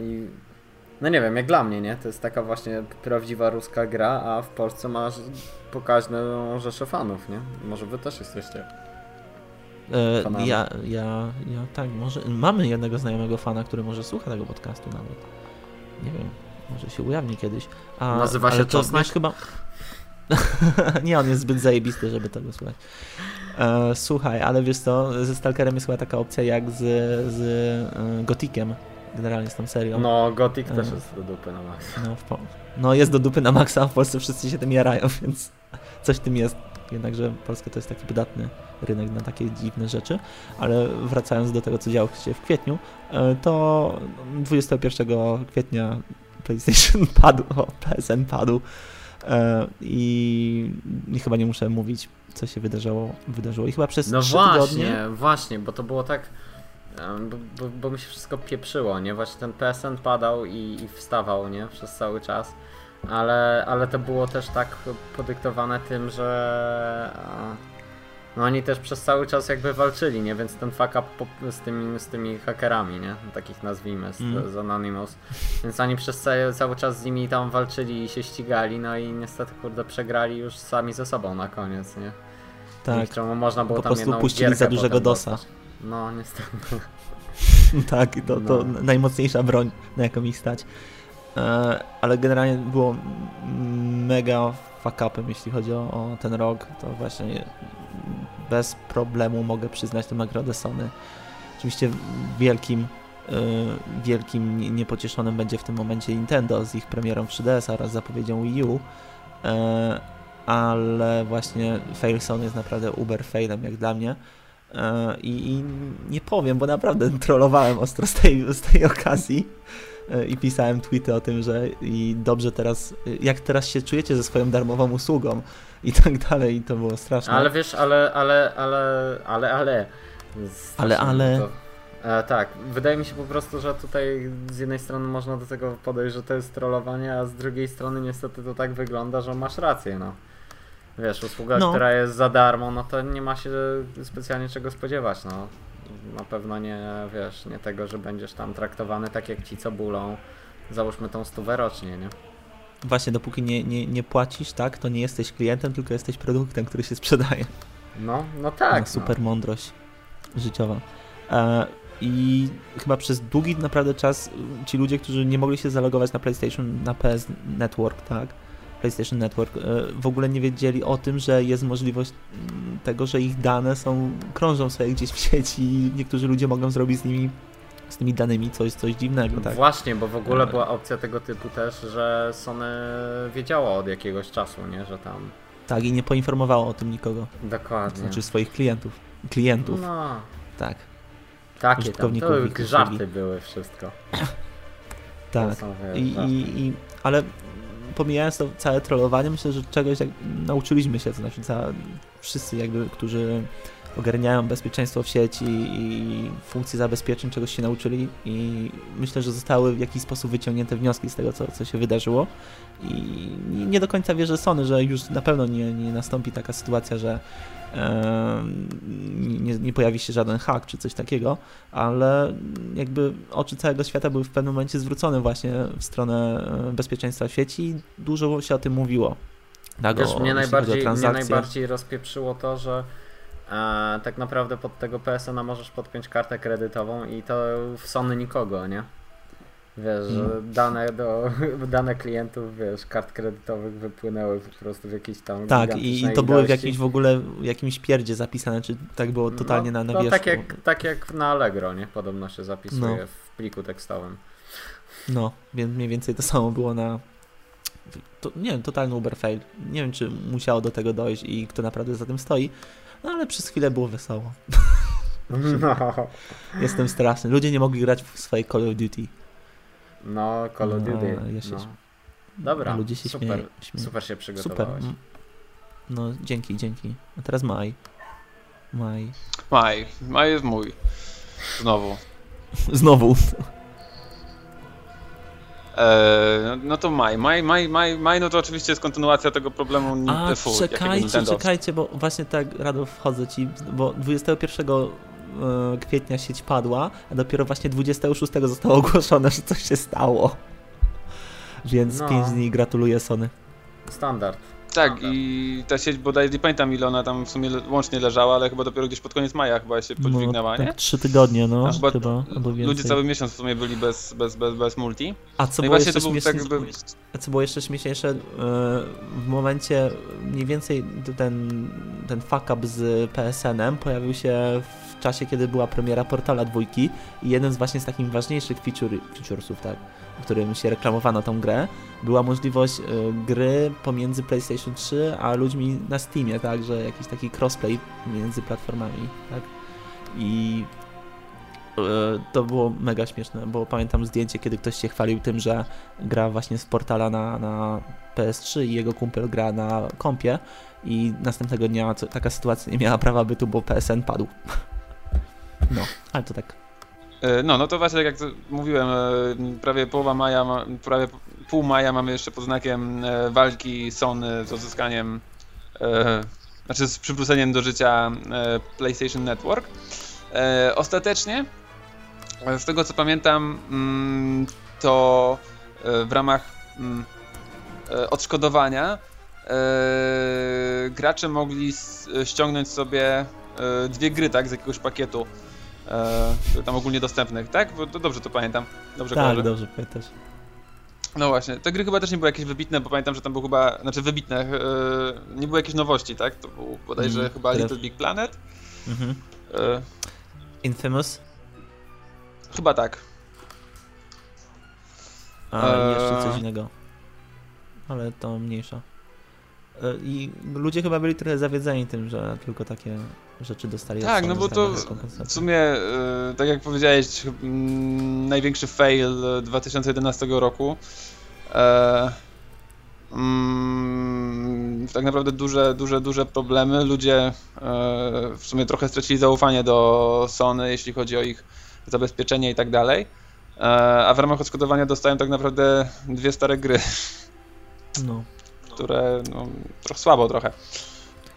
I no nie wiem, jak dla mnie, nie? To jest taka właśnie prawdziwa ruska gra, a w Polsce masz pokaźną rzeszę fanów, nie? Może wy też jesteście. E, fanami. ja, ja, ja tak, może mamy jednego znajomego fana, który może słucha tego podcastu nawet. Nie wiem, może się ujawni kiedyś. A, Nazywa się to Czosnek? wiesz, chyba. nie, on jest zbyt zajebisty, żeby tego słuchać. E, słuchaj, ale wiesz co, ze Stalkerem jest chyba taka opcja jak z, z e, Gotikiem, generalnie z tą serią. No, Gothic też jest do dupy na maksa. No, po... no jest do dupy na maksa, a w Polsce wszyscy się tym jarają, więc coś w tym jest. Jednakże Polska to jest taki podatny rynek na takie dziwne rzeczy. Ale wracając do tego, co działo się w kwietniu, e, to 21 kwietnia PlayStation padł, o, PSN padł e, i, i chyba nie muszę mówić, co się wydarzyło. wydarzyło. I chyba przez No 3 właśnie, tygodnie... właśnie, bo to było tak, bo, bo, bo mi się wszystko pieprzyło, nie? Właśnie ten PSN padał i, i wstawał, nie? Przez cały czas. Ale, ale to było też tak podyktowane tym, że e, no oni też przez cały czas jakby walczyli, nie? Więc ten fuck up z tymi, z tymi hakerami, nie? Takich nazwijmy, z, Mm. z Anonymous. Więc oni przez cały, cały czas z nimi tam walczyli i się ścigali, no i niestety kurde przegrali już sami ze sobą na koniec, nie? Tak, Dzięki czemu można było po tam prostu puścili za dużego dosa. dostać. No, niestety. Tak, to, to No. najmocniejsza broń, na jaką ich stać. E, ale generalnie było mega fuck upem, jeśli chodzi o, o ten rok. To właśnie bez problemu mogę przyznać tę nagrodę Sony. Oczywiście wielkim, e, wielkim nie- niepocieszonym będzie w tym momencie Nintendo z ich premierą w 3DS oraz zapowiedzią Wii U. E, ale właśnie fail Sony jest naprawdę uber failem jak dla mnie. E, I, I nie powiem, bo naprawdę trollowałem ostro z tej, z tej okazji e, i pisałem tweety o tym, że i dobrze teraz, jak teraz się czujecie ze swoją darmową usługą i tak dalej, i to było straszne. Ale wiesz, ale, ale, ale, ale, ale. Ale, ale. To, e, tak, wydaje mi się po prostu, że tutaj z jednej strony można do tego podejść, że to jest trollowanie, a z drugiej strony niestety to tak wygląda, że masz rację, no. Wiesz, usługa, No. która jest za darmo, no to nie ma się specjalnie czego spodziewać, no. Na pewno nie, wiesz, nie tego, że będziesz tam traktowany tak jak ci co bulą. Załóżmy tą stówę rocznie, nie? Właśnie, dopóki nie, nie, nie płacisz, tak, to nie jesteś klientem, tylko jesteś produktem, który się sprzedaje. No, no tak. No, super mądrość życiowa. E, I chyba przez długi naprawdę czas ci ludzie, którzy nie mogli się zalogować na PlayStation, na PS Network, tak? PlayStation Network, e, w ogóle nie wiedzieli o tym, że jest możliwość mm, tego, że ich dane są, krążą sobie gdzieś w sieci i niektórzy ludzie mogą zrobić z nimi, z tymi danymi coś, coś dziwnego, tak? Właśnie, bo w ogóle E. była opcja tego typu też, że Sony wiedziało od jakiegoś czasu, nie? Że tam. Tak, i nie poinformowało o tym nikogo, Dokładnie. znaczy swoich klientów. Klientów, No, tak, takie tam. użytkowników To żarty były wszystko. tak. I, i, i, ale pomijając to całe trollowanie, myślę, że czegoś jak nauczyliśmy się, to znaczy wszyscy jakby, którzy ogarniają bezpieczeństwo w sieci i funkcje zabezpieczeń, czegoś się nauczyli i myślę, że zostały w jakiś sposób wyciągnięte wnioski z tego, co, co się wydarzyło. I nie do końca wierzę Sony, że już na pewno nie, nie nastąpi taka sytuacja, że nie, nie pojawi się żaden hack czy coś takiego, ale jakby oczy całego świata były w pewnym momencie zwrócone właśnie w stronę e, bezpieczeństwa sieci i dużo się o tym mówiło. Tak, Wiesz, o, mnie o najbardziej, mnie najbardziej rozpieprzyło to, że e, tak naprawdę pod tego PSN-a możesz podpiąć kartę kredytową i to w Sony nikogo, nie? Wiesz, że Mm. dane, do, dane klientów, wiesz, kart kredytowych wypłynęły po prostu w jakiejś tam Tak, i, i to były w jakimś w ogóle w jakimś pierdzie zapisane, czy tak było totalnie no, na, na no, tak, jak, tak jak na Allegro, nie? Podobno się zapisuje No. w pliku tekstowym. No, więc mniej więcej to samo było na. To, nie wiem, totalny Uber fail. Nie wiem, czy musiało do tego dojść i kto naprawdę za tym stoi, no ale przez chwilę było wesoło. No, Jestem straszny. Ludzie nie mogli grać w swoje Call of Duty. No Call of No, Duty. ja się- No. Dobra, A ludzie się super, śmieją. śmieją. super się Super. przygotowałeś. Mm. No, dzięki, dzięki. A teraz maj. Maj. Maj. Maj jest mój. Znowu. Znowu. Eee, no, no to maj. Maj, maj, maj, maj, no to oczywiście jest kontynuacja tego problemu A fu, jakiego czekajcie, czekajcie, bo właśnie tak rado wchodzę ci, bo 21 e, kwietnia sieć padła, a dopiero właśnie 26 zostało ogłoszone, że coś się stało. Więc No. 5 dni gratuluję Sony. Standard. Tak, i ta sieć bodajże nie pamiętam ile ona tam w sumie łącznie leżała, ale chyba dopiero gdzieś pod koniec maja chyba się podźwignęła, no, nie? tak 3 tygodnie, no, chyba chyba, albo więcej. Ludzie cały miesiąc w sumie byli bez, bez, bez, bez multi. A co No było jeszcze to był śmieszne, tak jakby... A co było jeszcze śmieszniejsze, e, w momencie mniej więcej ten, ten fuck up z PSN-em pojawił się w czasie, kiedy była premiera Portala dwójki i jeden z właśnie z takich ważniejszych feature, featuresów, tak, w którym się reklamowano tą grę, była możliwość e, gry pomiędzy PlayStation 3 a ludźmi na Steamie, tak, że jakiś taki crossplay między platformami, tak, i e, to było mega śmieszne, bo pamiętam zdjęcie, kiedy ktoś się chwalił tym, że gra właśnie z portala na, na PS3 i jego kumpel gra na kompie i następnego dnia taka sytuacja nie miała prawa bytu, bo PSN padł. No, ale to tak. E, No, no to właśnie tak jak mówiłem, e, prawie połowa maja, ma- prawie pół maja mamy jeszcze pod znakiem e, walki Sony z odzyskaniem, znaczy z przywróceniem do życia PlayStation Network. Ostatecznie, z tego co pamiętam, mm, to w ramach mm, odszkodowania gracze mogli ściągnąć sobie dwie gry, tak, z jakiegoś pakietu e, tam ogólnie dostępnych, tak? Bo to dobrze to pamiętam. Dobrze tak, kojarzę. dobrze, pamiętasz. No właśnie, te gry chyba też nie były jakieś wybitne, bo pamiętam, że tam był chyba, znaczy wybitne, e, nie były jakieś nowości, tak? To był bodajże Mm, chyba Little Big Planet. Mhm. E, Infamous, chyba tak. a jeszcze coś innego. Ale to mniejsza. E, I ludzie chyba byli trochę zawiedzeni tym, że tylko takie rzeczy dostali Tak, no bo to. W sumie, e, tak jak powiedziałeś, największy fail e, 2011 roku. E, mm, tak naprawdę duże, duże, duże problemy. Ludzie e, w sumie trochę stracili zaufanie do Sony, jeśli chodzi o ich zabezpieczenie i tak dalej. E, a w ramach odszkodowania dostają tak naprawdę dwie stare gry, No. Które no, trochę słabo trochę.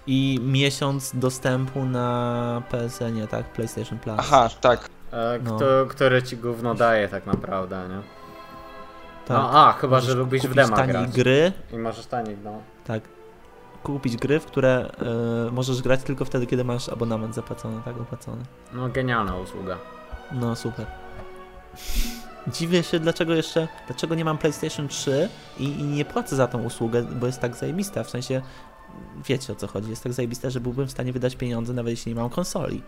I miesiąc dostępu na PSN, tak? PlayStation Plus. Aha, tak. E, No. kto, który ci gówno daje tak naprawdę, nie? tak. No a, chyba, Możesz że lubisz w dema grać. gry, I możesz taniej, no. tak. Kupić gry, w które y, możesz grać tylko wtedy, kiedy masz abonament zapłacony, tak? Opłacony. No genialna usługa. No super. Dziwię się, dlaczego jeszcze, dlaczego nie mam PlayStation 3 i, i nie płacę za tą usługę, bo jest tak zajebista, w sensie, wiecie o co chodzi, jest tak zajebista, że byłbym w stanie wydać pieniądze, nawet jeśli nie mam konsoli.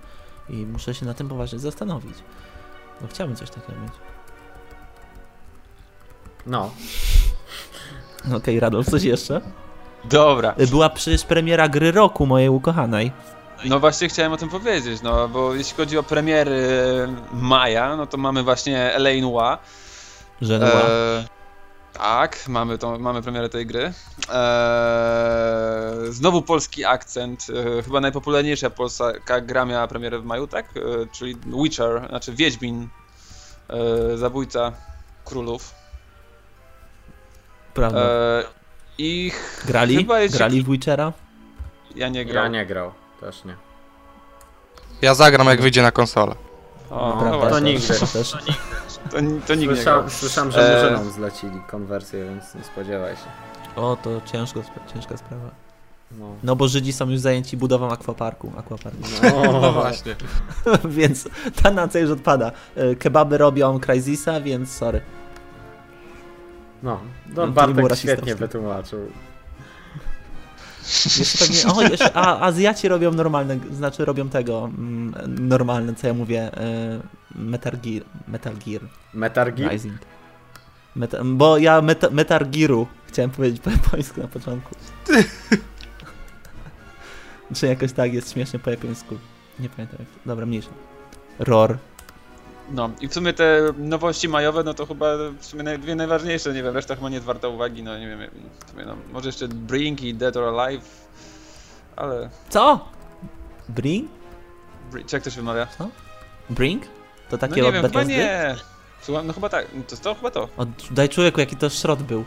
I muszę się na tym poważnie zastanowić. Bo chciałbym coś takiego mieć. No. No Okej, Radolf, coś jeszcze? Dobra. Była przecież premiera gry roku mojej ukochanej. No właśnie chciałem o tym powiedzieć, no bo jeśli chodzi o premiery maja, no to mamy właśnie LA Noir. Że była. E, tak, mamy, tą, mamy premierę tej gry. E, znowu polski akcent, e, chyba najpopularniejsza polska gra miała premierę w maju, tak? Czyli Witcher, znaczy Wiedźmin, zabójca królów. Prawda. I Grali? chyba jeśli- Grali w Witchera? ja nie Ja grałem. nie grał. Też nie. Ja zagram jak wyjdzie na konsolę. O, No, no to nigdy. Też. to, to grał. słyszałem, że E, Murzynom zlecili konwersję, więc nie spodziewaj się. O, to ciężko, ciężka sprawa. No. No bo Żydzi są już zajęci budową akwaparku. akwaparku. No właśnie. więc ta nacja już odpada. E, Kebaby robią Crysisa, więc sorry. No, to no nie Bartek świetnie wytłumaczył. Jeszcze pewnie, o, jeszcze, a Azjaci robią normalne, znaczy robią tego, mm, normalne, co ja mówię, e, Metal Gear, Metal Gear Metal Gear? Rising. Meta, bo ja meta, Metal Gearu chciałem powiedzieć po japońsku na początku. Czy jakoś tak jest śmiesznie po japońsku. Nie pamiętam jak. Dobra, mniejsza. Roar. No i w sumie te nowości majowe, no to chyba w sumie dwie najważniejsze, nie wiem, reszta chyba nie jest warta uwagi, no nie wiem, w sumie no, może jeszcze Brink i Dead or Alive, ale... Co? Brink? Bri- Czy jak to się wymawia? Brink? To No takie nie od wiem, chyba nie. Słucham, no chyba tak, to to chyba to. Daj człowieku, jaki to szrot był.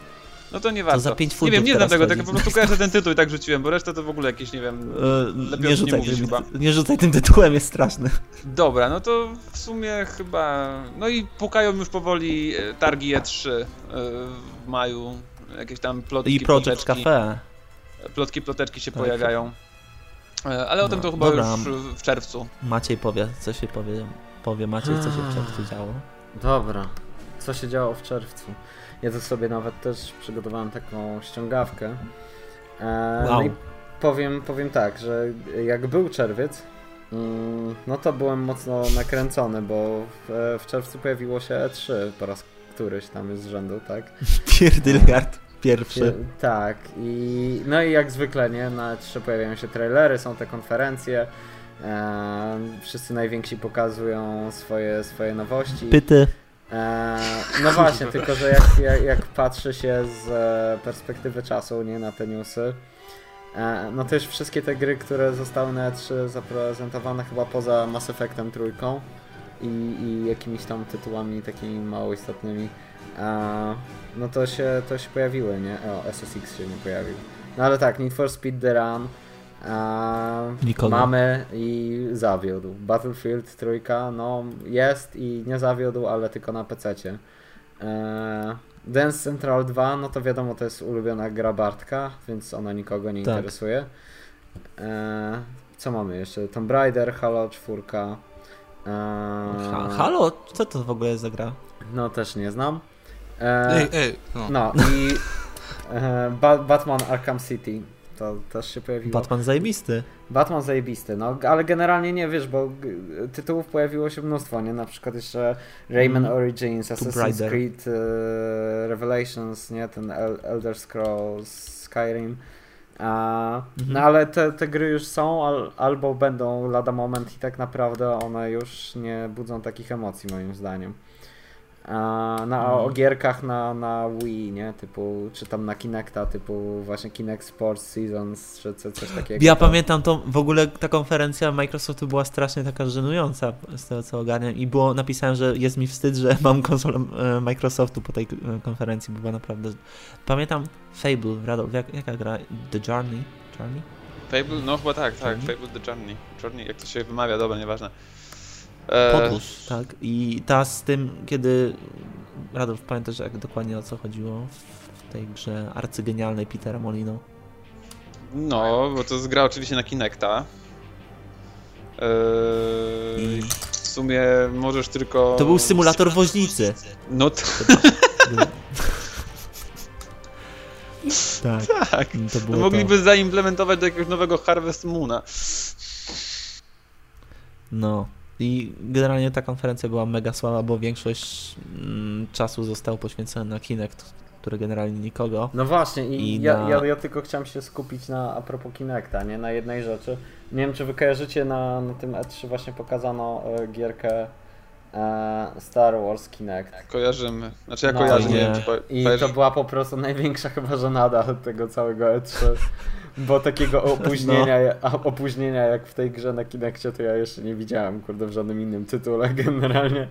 No to nie warto. za pięć Nie funtów wiem, nie znam tego, tak po prostu kojarzę ten tytuł i tak rzuciłem, bo reszta to w ogóle jakieś, nie wiem... E, Lepiej nie, rzucaj nie mówić tym, chyba. nie rzucaj tym tytułem, jest straszny. Dobra, no to w sumie chyba... No i pukają już powoli e, targi E3 e, w maju. Jakieś tam plotki, I Project ploteczki, Cafe. plotki, ploteczki się Tak. pojawiają. Ale o tym No, to chyba dobra. już w czerwcu. Maciej powie, co się powie. Powie Maciej, co się w czerwcu działo. Dobra, co się działo w czerwcu? Ja to sobie nawet też przygotowałem taką ściągawkę. E, No Wow. i powiem, powiem tak, że jak był czerwiec, mm, no to byłem mocno nakręcony, bo w, w czerwcu pojawiło się E3 po raz któryś tam z rzędu, tak? Pierdylgard pierwszy. Tak, i no i jak zwykle, nie? Na E3 pojawiają się trailery, są te konferencje. E, wszyscy najwięksi pokazują swoje, swoje nowości. Pyty. E, no właśnie, tylko że jak, jak, jak patrzy się z e, perspektywy czasu, nie na te newsy, e, no już wszystkie te gry, które zostały na E3 zaprezentowane chyba poza Mass Effectem trójką i, i jakimiś tam tytułami takimi mało istotnymi, no to się, to się pojawiły, nie? O, SSX się nie pojawił. No ale tak, Need for Speed The Run Nikogo. mamy i zawiódł. Battlefield trójka, no jest i nie zawiódł, ale tylko na PC-cie. E, Dance Central 2, no to wiadomo, to jest ulubiona gra Bartka, więc ona nikogo nie Tak. interesuje. E, co mamy jeszcze? Tomb Raider, Halo 4. E, Ha, halo? Co to w ogóle jest za gra? No też nie znam. E, Ej, ej, no. no i e, ba Batman Arkham City. To też się pojawiło. Batman zajebisty. Batman zajebisty, no ale generalnie nie wiesz, bo tytułów pojawiło się mnóstwo, nie? Na przykład jeszcze Rayman Mm. Origins, Assassin's. Creed e, Revelations, nie? Ten El Elder Scrolls Skyrim. A, Mhm. No ale te, te gry już są al albo będą lada moment i tak naprawdę one już nie budzą takich emocji moim zdaniem. Na. O gierkach na, na Wii, nie? Typu, czy tam na Kinecta, typu właśnie Kinect Sports Seasons, czy co, coś takiego. Ja to- pamiętam to, w ogóle ta konferencja Microsoftu była strasznie taka żenująca z tego co ogarniam i było, napisałem, że jest mi wstyd, że mam konsolę e, Microsoftu po tej e, konferencji, bo była naprawdę... Pamiętam Fable, Radol, jak, jaka gra? The Journey? Journey? Fable? No chyba tak, tak, Journey? Fable The Journey. Journey, jak to się wymawia, dobra, nieważne. E, Podróż, tak. I ta z tym, kiedy... Radolf, pamiętasz jak dokładnie o co chodziło w tej grze arcygenialnej Petera Molino? No, bo to jest gra oczywiście na Kinecta. Eee, I W sumie możesz tylko... to był symulator woźnicy. No to, tak, tak. to było No mogliby zaimplementować do jakiegoś nowego Harvest Moona. No. I generalnie ta konferencja była mega słaba, bo większość mm, czasu zostało poświęcone na Kinect, który generalnie nikogo. No właśnie, i, I ja, na- ja, ja tylko chciałem się skupić na a propos Kinecta, nie? Na jednej rzeczy. Nie wiem, czy wy kojarzycie, na, na tym E3 właśnie pokazano e, gierkę e, Star Wars Kinect. Kojarzymy. Znaczy ja No, kojarzę, nie nie. wiem czy po, I to była po prostu największa chyba żenada tego całego E3. Bo takiego opóźnienia, a opóźnienia jak w tej grze na Kinectie to ja jeszcze nie widziałem, kurde, w żadnym innym tytule generalnie.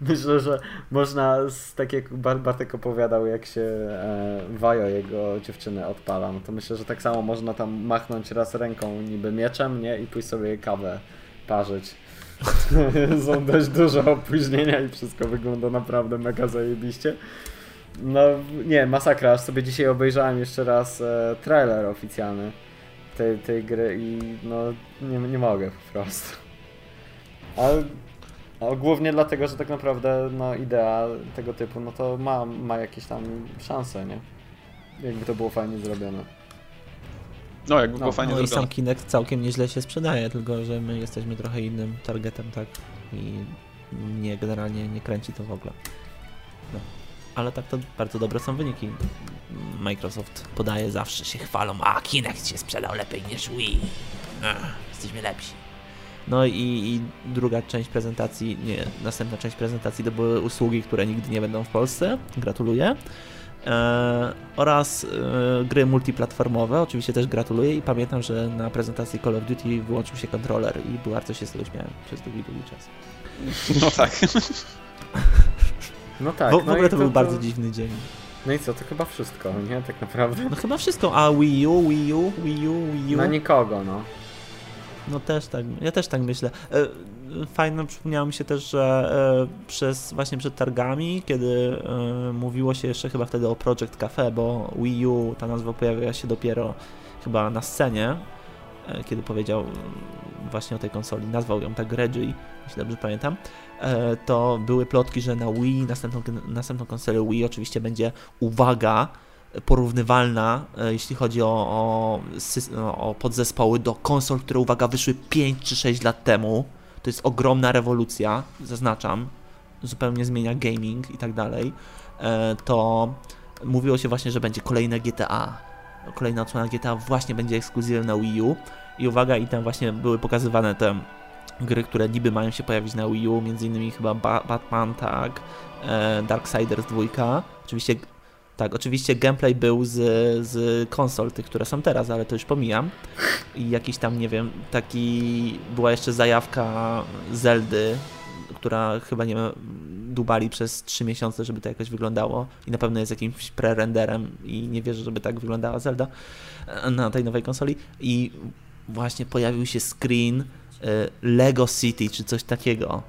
Myślę, że można, z, tak jak Bar- Bartek opowiadał, jak się e, Wajo, jego dziewczyny odpala, no to myślę, że tak samo można tam machnąć raz ręką niby mieczem, nie? I pójść sobie kawę parzyć. Są dość duże opóźnienia i wszystko wygląda naprawdę mega zajebiście. No nie, masakra, aż sobie dzisiaj obejrzałem jeszcze raz e, trailer oficjalny tej, tej gry i no nie, nie mogę po prostu. Ale, ale głównie dlatego, że tak naprawdę no, idea tego typu, no to ma, ma jakieś tam szanse, nie? Jakby to było fajnie zrobione. No, jakby No, było fajnie no i zrobione. sam Kinect całkiem nieźle się sprzedaje, tylko że my jesteśmy trochę innym targetem, tak? I nie, generalnie nie kręci to w ogóle. No. Ale tak to bardzo dobre są wyniki. Microsoft podaje zawsze, się chwalą, a Kinect się sprzedał lepiej niż Wii. Ech, jesteśmy lepsi. No i, i druga część prezentacji, nie, następna część prezentacji to były usługi, które nigdy nie będą w Polsce. Gratuluję. E, oraz e, gry multiplatformowe, oczywiście też gratuluję i pamiętam, że na prezentacji Call of Duty wyłączył się kontroler i bardzo się z tego śmiałem przez długi, długi czas. No tak. No tak. w, w no ogóle i to, był bardzo dziwny dzień. No i co, to chyba wszystko, nie? Tak naprawdę. No chyba wszystko, a Wii U, Wii U, Wii U, Wii U. Na nikogo, no. No też tak, ja też tak myślę. E, Fajne przypomniało mi się też, że e, przez właśnie przed targami, kiedy e, mówiło się jeszcze chyba wtedy o Project Cafe, bo Wii U, ta nazwa pojawiła się dopiero chyba na scenie, kiedy powiedział właśnie o tej konsoli, nazwał ją tak Reggie, jeśli dobrze pamiętam, to były plotki, że na Wii, następną, następną konsolę Wii oczywiście będzie, uwaga, porównywalna, e, jeśli chodzi o, o, o, podzespoły do konsol, które, uwaga, wyszły 5 czy 6 lat temu. To jest ogromna rewolucja, zaznaczam, zupełnie zmienia gaming i tak dalej. E, to mówiło się właśnie, że będzie kolejne GTA. Kolejna odsłona GTA właśnie będzie ekskluzywem na Wii U. I uwaga, i tam właśnie były pokazywane te gry, które niby mają się pojawić na Wii U, między innymi chyba ba Batman, tak, e, Darksiders 2. Oczywiście tak, oczywiście gameplay był z, z konsol, tych, które są teraz, ale to już pomijam. I jakiś tam, nie wiem, taki. Była jeszcze zajawka Zeldy, która chyba nie wiem, dubali przez 3 miesiące, żeby to jakoś wyglądało. I na pewno jest jakimś pre-renderem i nie wierzę, żeby tak wyglądała Zelda e, na tej nowej konsoli. I właśnie pojawił się screen Lego City czy coś takiego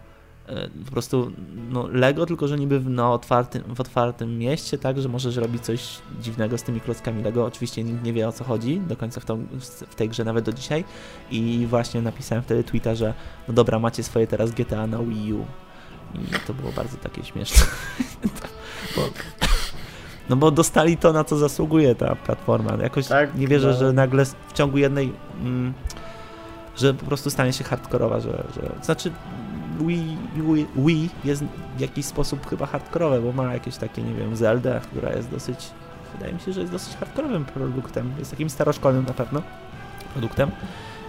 E, po prostu no, Lego, tylko że niby w, no, otwartym, w otwartym mieście, tak, że możesz robić coś dziwnego z tymi klockami Lego. Oczywiście nikt nie wie o co chodzi do końca w, tą, w tej grze nawet do dzisiaj i właśnie napisałem wtedy tweeta, że no dobra, macie swoje teraz GTA na Wii U i to było bardzo takie śmieszne. bo, no bo dostali to, na co zasługuje ta platforma. Jakoś tak, nie wierzę, no. że nagle w ciągu jednej... Mm, że po prostu stanie się hardkorowa, że, że znaczy Wii, Wii, Wii jest w jakiś sposób chyba hardkorowe, bo ma jakieś takie, nie wiem, Zelda, która jest dosyć, wydaje mi się, że jest dosyć hardkorowym produktem, jest takim staroszkolnym na pewno produktem.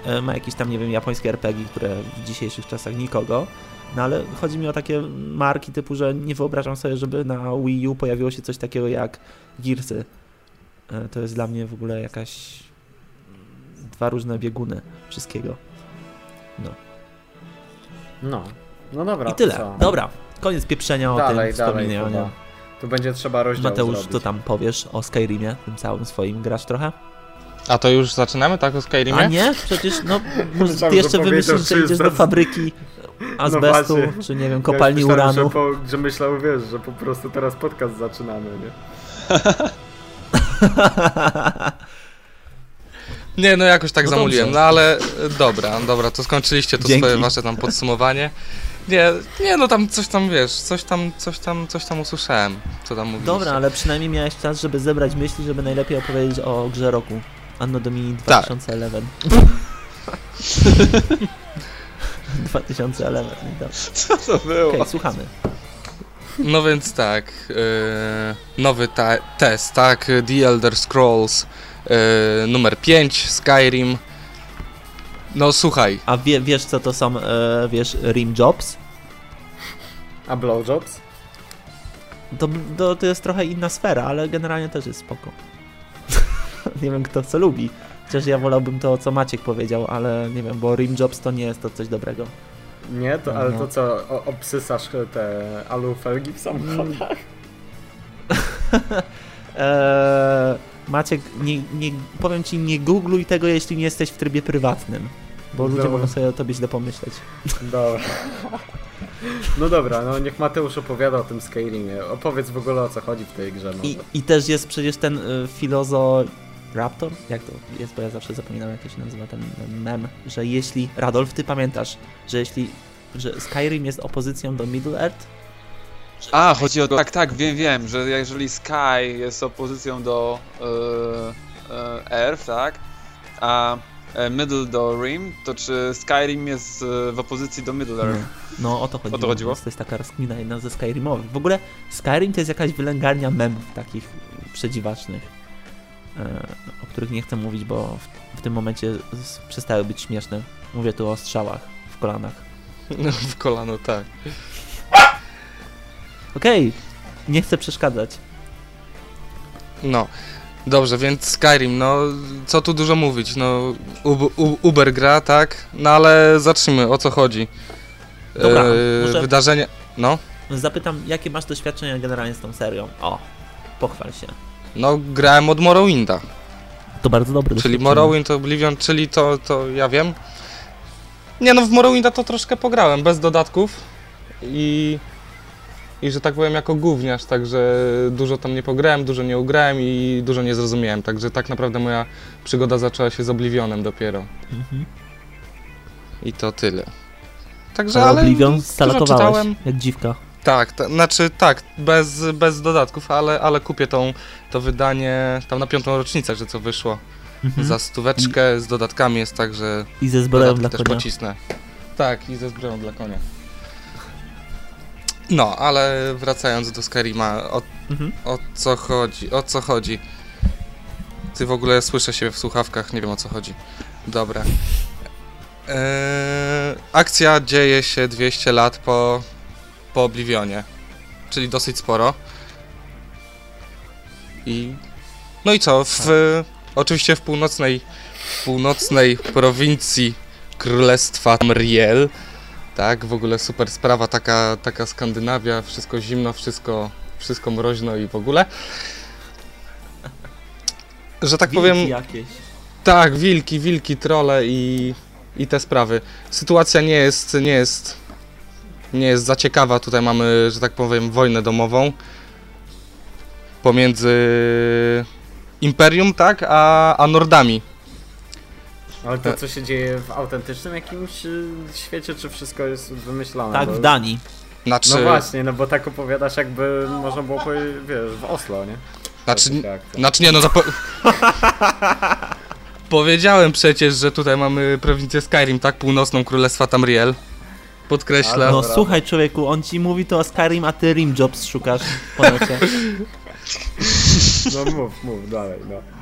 E, ma jakieś tam, nie wiem, japońskie RPG, które w dzisiejszych czasach nikogo, no ale chodzi mi o takie marki typu, że nie wyobrażam sobie, żeby na Wii U pojawiło się coś takiego jak Gearsy. E, to jest dla mnie w ogóle jakaś dwa różne bieguny wszystkiego. No. No. No dobra. I tyle. Dobra. Koniec pieprzenia dalej, o tym wspomnieniu. Tu będzie trzeba rozdział Mateusz, zrobić. co tam powiesz o Skyrimie, tym całym swoim? Grasz trochę? A to już zaczynamy, tak, o Skyrimie? A nie? Przecież, no, ty jeszcze wymyślisz, że idziesz do fabryki azbestu, no czy nie wiem, kopalni ja uranu. Że, po, że myślał, wiesz, że po prostu teraz podcast zaczynamy, nie? Nie, no jakoś tak no zamuliłem, no ale dobra, dobra, to skończyliście to Dzięki. swoje wasze tam podsumowanie. Nie, nie, no tam coś tam, wiesz, coś tam, coś tam, coś tam usłyszałem, co tam mówiliście. Dobra, ale przynajmniej miałeś czas, żeby zebrać myśli, żeby najlepiej opowiedzieć o grze roku. Anno Domini 2011. Tak. 2011, dobra. Co to było? Okej, okay, słuchamy. No więc tak, yy, nowy test, tak, The Elder Scrolls yy, numer 5, Skyrim. No słuchaj. A wie, wiesz co to są, e, wiesz, rim jobs? A blowjobs? To, to, to jest trochę inna sfera, ale generalnie też jest spoko. nie wiem kto co lubi. Chociaż ja wolałbym to, co Maciek powiedział, ale nie wiem, bo rim jobs to nie jest to coś dobrego. Nie, to, ale no. to co, o, obsysasz te alufelgi w samochodach? eee, Maciek, nie, nie, powiem ci, nie googluj tego, jeśli nie jesteś w trybie prywatnym. Bo ludzie mogą sobie o tobie źle pomyśleć. Dobra. No dobra, no niech Mateusz opowiada o tym Skyrimie. Opowiedz w ogóle o co chodzi w tej grze. I, I, też jest przecież ten y, filozo... Raptor? Jak to jest? Bo ja zawsze zapominam, jak to się nazywa ten mem, że jeśli... Radolf, ty pamiętasz, że jeśli... że Skyrim jest opozycją do Middle Earth, a, chodzi o... Tak, tak, wiem, wiem, że jeżeli Sky jest opozycją do yy, yy, Earth, tak, a e, Middle do Rim, to czy Skyrim jest w opozycji do Middle Earth? No, no o to chodziło. O to chodziło? To jest taka rozkmina jedna ze Skyrimowych. W ogóle Skyrim to jest jakaś wylęgarnia memów takich przedziwacznych, o których nie chcę mówić, bo w, w tym momencie przestały być śmieszne. Mówię tu o strzałach kolanach. w kolano, tak. Okej, nie chcę przeszkadzać. No. Dobrze, więc Skyrim, no co tu dużo mówić, no Ub- Uber gra, tak? No ale zacznijmy, o co chodzi. Dobra, może- Wydarzenie, no, Zapytam, jakie masz doświadczenia generalnie z tą serią? O, pochwal się. no grałem od Morrowinda, To bardzo dobre czyli. Morrowind, Oblivion, czyli to, to ja wiem. Nie no, w Morrowinda to troszkę pograłem, bez dodatków i... I że tak powiem jako gówniarz, także dużo tam nie pograłem, dużo nie ugrałem i dużo nie zrozumiałem, także tak naprawdę moja przygoda zaczęła się z Oblivionem dopiero. Mhm. I to tyle. Także, Ale Oblivion czytałem. jak dziwka. Tak, to, znaczy tak, bez, bez dodatków, ale, ale kupię tą, to wydanie tam na piątą rocznicę, że co wyszło. Mhm. Za stóweczkę z dodatkami jest tak, że I ze zbroją dla też konia. pocisnę. Tak, i ze zbroją dla konia. No, ale wracając do Skyrima, o, Mhm. o co chodzi, o co chodzi? Ty w ogóle słyszę siebie w słuchawkach, nie wiem o co chodzi. Dobra. Eee, akcja dzieje się 200 lat po, po Oblivionie, czyli dosyć sporo. I no i co? W, oczywiście w północnej, w północnej prowincji Królestwa Tamriel. Tak, w ogóle super sprawa, taka, taka Skandynawia, wszystko zimno, wszystko, wszystko mroźno i w ogóle. Że tak Wilki powiem, jakieś. tak, wilki, wilki, trole i, i te sprawy. Sytuacja nie jest, nie jest, nie jest za ciekawa. Tutaj mamy, że tak powiem, wojnę domową pomiędzy Imperium, tak, a, a Nordami. Ale to co się dzieje w autentycznym jakimś y, świecie, czy wszystko jest wymyślone? Tak, Bo- w Danii. Znaczy, No właśnie, no bo tak opowiadasz jakby można było powiedzieć, wiesz, w Oslo, nie? znaczy, znaczy nie, no to po... Powiedziałem przecież, że tutaj mamy prowincję Skyrim, tak, północną Królestwa Tamriel. Podkreślam. No słuchaj człowieku, on ci mówi to o Skyrim, a ty Rim Jobs szukasz po. No mów, mów dalej, no.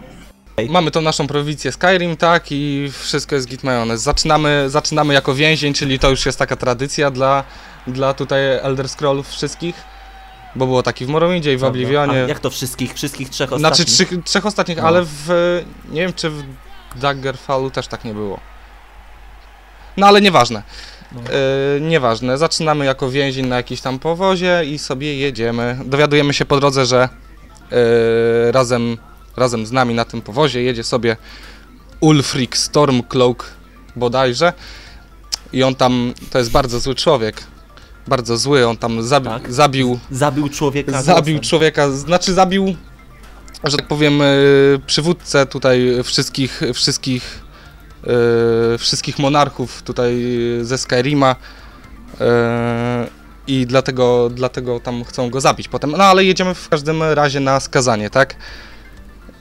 Mamy tą naszą prowincję Skyrim, tak, i wszystko jest git mayonnaise. Zaczynamy, zaczynamy jako więzień, czyli to już jest taka tradycja dla, dla tutaj Elder Scrollów wszystkich, bo było taki w Morrowindzie i w A Oblivionie. jak to wszystkich? Wszystkich trzech ostatnich? Znaczy trzech, trzech ostatnich, No. ale w, nie wiem czy w Daggerfallu też tak nie było. No ale nieważne. No. Yy, nieważne. Zaczynamy jako więzień na jakiś tam powozie i sobie jedziemy. Dowiadujemy się po drodze, że yy, razem, razem z nami na tym powozie jedzie sobie Ulfric Stormcloak bodajże. I on tam, to jest bardzo zły człowiek. Bardzo zły, on tam zabi Tak. zabił Zabił człowieka Zabił głosem. człowieka, znaczy zabił, że tak powiem, e, przywódcę tutaj wszystkich, wszystkich, e, wszystkich monarchów tutaj ze Skyrima e, i dlatego, dlatego tam chcą go zabić potem. No ale jedziemy w każdym razie na skazanie, tak?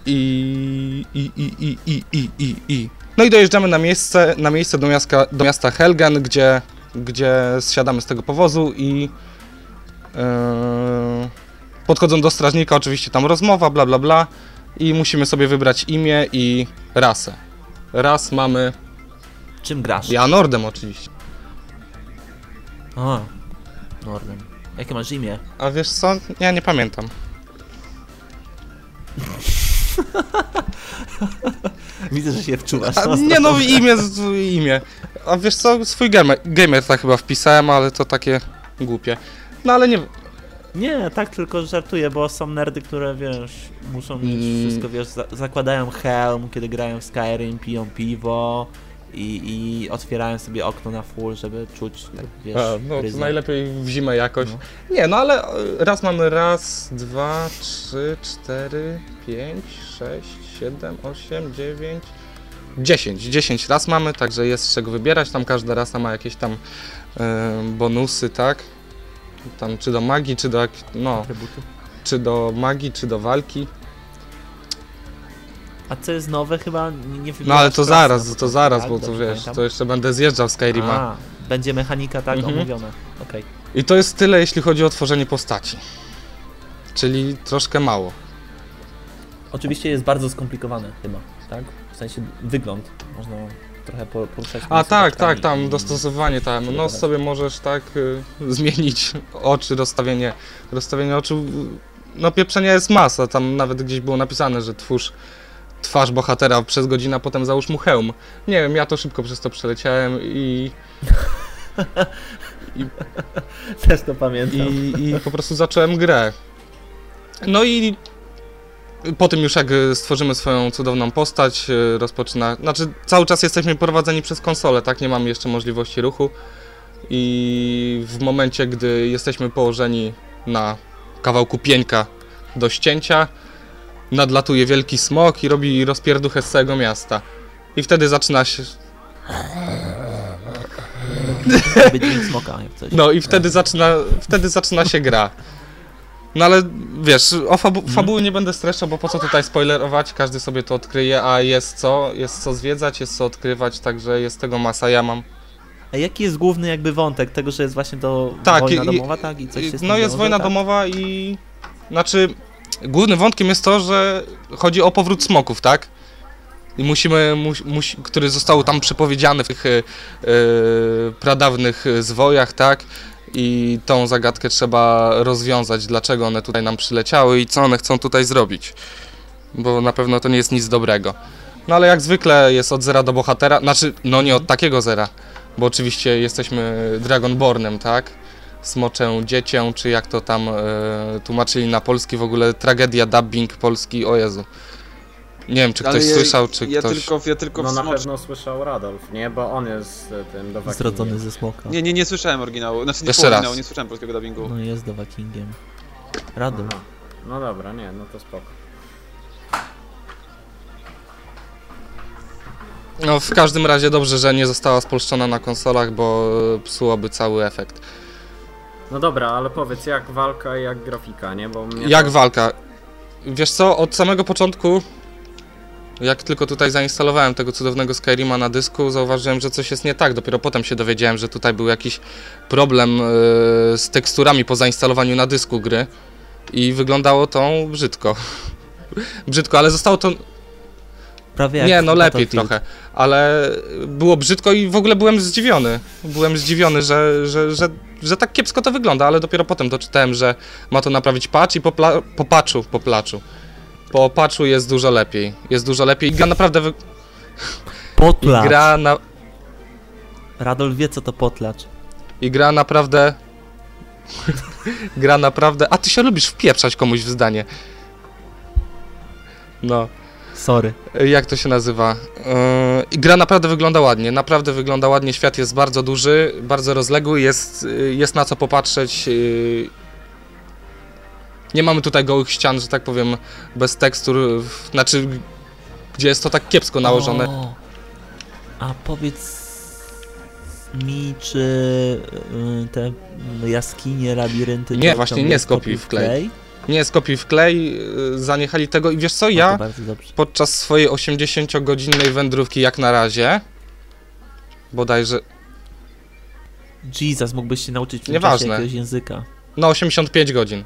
I, i, i, i, i, i, i, i. No i dojeżdżamy na miejsce, na miejsce do, miasta, do miasta Helgen, gdzie, gdzie zsiadamy z tego powozu i Eee, Podchodzą do strażnika, oczywiście tam rozmowa, bla bla bla i musimy sobie wybrać imię i rasę. Ras mamy Czym grasz? ja Nordem oczywiście. A, Norden. Jakie masz imię? A wiesz co? Ja nie pamiętam. Widzę, że się wczuwasz. A, nie no, imię, imię. A wiesz co? Swój gamer, gamer tak chyba wpisałem, ale to takie głupie. No ale nie. Nie, tak tylko żartuję, bo są nerdy, które wiesz, muszą mieć Mm. wszystko, wiesz, za zakładają helm, kiedy grają w Skyrim, piją piwo i, i otwierają sobie okno na full, żeby czuć, tak, wiesz, A, no to bryzę. najlepiej w zimę jakoś. No. Nie, no ale e, raz mamy raz, dwa, trzy, cztery, pięć, sześć, siedem, osiem, dziewięć, dziesięć. Dziesięć raz mamy, także jest z czego wybierać. Tam każda rasa ma jakieś tam e, bonusy, tak? Tam czy do magii, czy do, no, Atrybuty. czy do magii, czy do walki. A co jest nowe chyba nie, No ale to zaraz, to zaraz, tak? bo to Dobrze wiesz, pamiętam? to jeszcze będę zjeżdżał z Skyrima. A, będzie mechanika tak Mhm. omówiona. Okej. I to jest tyle, jeśli chodzi o tworzenie postaci. Czyli troszkę mało. Oczywiście jest bardzo skomplikowane chyba, tak? W sensie wygląd. Można trochę po- poruszać. A tak, tak, tam i- dostosowanie tam. No Dobra. sobie możesz tak y, zmienić oczy, rozstawienie, rozstawienie oczu. No pieprzenia jest masa, tam nawet gdzieś było napisane, że twórz twarz bohatera przez godzinę, a potem załóż mu hełm. Nie wiem, ja to szybko przez to przeleciałem i, Też to pamiętam. i, i po prostu zacząłem grę. No i po tym już jak y, stworzymy swoją cudowną postać, y, rozpoczyna... Znaczy cały czas jesteśmy prowadzeni przez konsolę, tak? Nie mamy jeszcze możliwości ruchu. I w momencie, gdy jesteśmy położeni na kawałku pieńka do ścięcia, nadlatuje wielki smok i robi rozpierduchę z całego miasta. I wtedy zaczyna się... No i wtedy zaczyna, wtedy zaczyna się gra. No ale wiesz, o fabu fabuły nie będę streszczał, bo po co tutaj spoilerować, każdy sobie to odkryje, a jest co, jest co zwiedzać, jest co odkrywać, także jest tego masa, ja mam. A jaki jest główny jakby wątek tego, że jest właśnie to Tak, wojna i- domowa, tak? I coś się No jest wojna tak? domowa i... Znaczy, głównym wątkiem jest to, że chodzi o powrót smoków, tak? I musimy, muś, muś, który został tam przepowiedziany w tych e, pradawnych zwojach, tak? I tą zagadkę trzeba rozwiązać, dlaczego one tutaj nam przyleciały i co one chcą tutaj zrobić. Bo na pewno to nie jest nic dobrego. No ale jak zwykle jest od zera do bohatera, znaczy, no nie od takiego zera, bo oczywiście jesteśmy Dragonbornem, tak? Smoczę dziecię, czy jak to tam e, tłumaczyli na polski, w ogóle tragedia dubbing polski, o Jezu. Nie wiem, czy ktoś ja- słyszał, czy ja ktoś... Tylko, ja tylko No w na smocz... pewno słyszał Radolf, nie? Bo on jest e, tym do Zrodzony ze smoka. Nie, nie, nie słyszałem oryginału. Znaczy nie Jeszcze było raz. oryginału, nie słyszałem polskiego dubbingu. No jest do Wikingiem. Radol. Aha. No dobra, nie, no to spoko. No w każdym razie dobrze, że nie została spolszczona na konsolach, bo e, psułoby cały efekt. No dobra, ale powiedz, jak walka i jak grafika, nie? Bo Jak to... walka? Wiesz co, od samego początku, jak tylko tutaj zainstalowałem tego cudownego Skyrima na dysku, zauważyłem, że coś jest nie tak. Dopiero potem się dowiedziałem, że tutaj był jakiś problem e, z teksturami po zainstalowaniu na dysku gry i wyglądało to brzydko. brzydko, ale zostało to Prawie Nie, no lepiej trochę, ale było brzydko i w ogóle byłem zdziwiony. Byłem zdziwiony, że, że, że, że tak kiepsko to wygląda, ale dopiero potem doczytałem, że ma to naprawić patch i po, pla- po patchu, po placzu. Po patchu jest dużo lepiej. Jest dużo lepiej i gra naprawdę wy... i Potlacz. gra, na... Radol wie co to potlacz. I gra naprawdę... gra naprawdę... A ty się lubisz wpieprzać komuś w zdanie. No. Sorry. jak to się nazywa? Yy, i gra naprawdę wygląda ładnie, naprawdę wygląda ładnie, świat jest bardzo duży, bardzo rozległy, jest, yy, jest na co popatrzeć. yy. Nie mamy tutaj gołych ścian, że tak powiem, bez tekstur, w- znaczy, gdzie jest to tak kiepsko nałożone. O, a powiedz mi, czy y, te jaskinie, labirynty... Nie, właśnie nie skopiuj kopiuj wklej. Nie, skopiuj wklej, yy, zaniechali tego i wiesz co, ja podczas swojej 80-godzinnej wędrówki, jak na razie, bodajże, Jesus, mógłbyś się nauczyć w tym Nieważne. jakiegoś języka. no 85 godzin.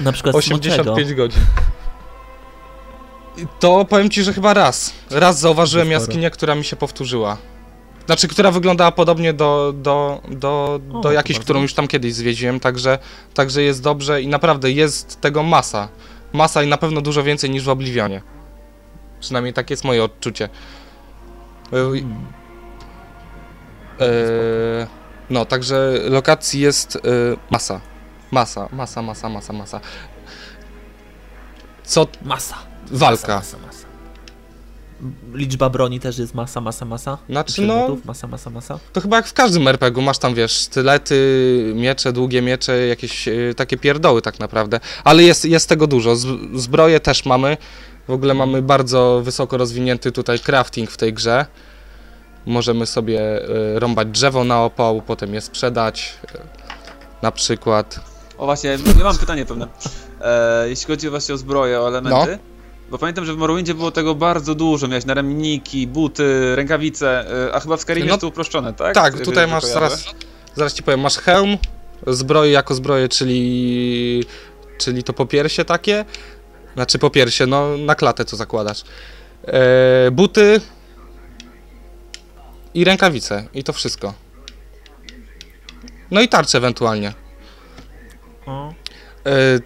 Na przykład smoczego. 85 godzin. I To powiem ci, że chyba raz. Raz zauważyłem Sporo. jaskinię, która mi się powtórzyła. Znaczy, która wyglądała podobnie do, do, do, do jakiejś, którą już tam kiedyś zwiedziłem, także, także jest dobrze i naprawdę jest tego masa. Masa i na pewno dużo więcej niż w Oblivionie. Przynajmniej takie jest moje odczucie. E, Hmm. e, no, także lokacji jest e, masa. Masa, masa, masa, masa, masa. Co Masa. walka? Masa, masa, masa. Liczba broni też jest masa, masa, masa. Znaczy, no- Masa, masa, masa. To chyba jak w każdym RPG-u masz tam, wiesz, stylety, miecze, długie miecze, jakieś e, takie pierdoły tak naprawdę. Ale jest, jest tego dużo. Z, zbroje też mamy. W ogóle mamy bardzo wysoko rozwinięty tutaj crafting w tej grze. Możemy sobie e, rąbać drzewo na opał, potem je sprzedać. e, Na przykład. O właśnie, ja mam pytanie pewne. E, jeśli chodzi właśnie o zbroję, o elementy. Bo pamiętam, że w Morrowindzie było tego bardzo dużo. Miałeś naramienniki, buty, rękawice, e, a chyba w Skyrimie No, jest to uproszczone, tak? Tak, tutaj masz zaraz, zaraz ci powiem, masz hełm, zbroję jako zbroję, czyli, czyli to popiersie takie, znaczy popiersie, no na klatę co zakładasz. E, buty, i rękawice. I to wszystko. No i tarcze ewentualnie. O, E,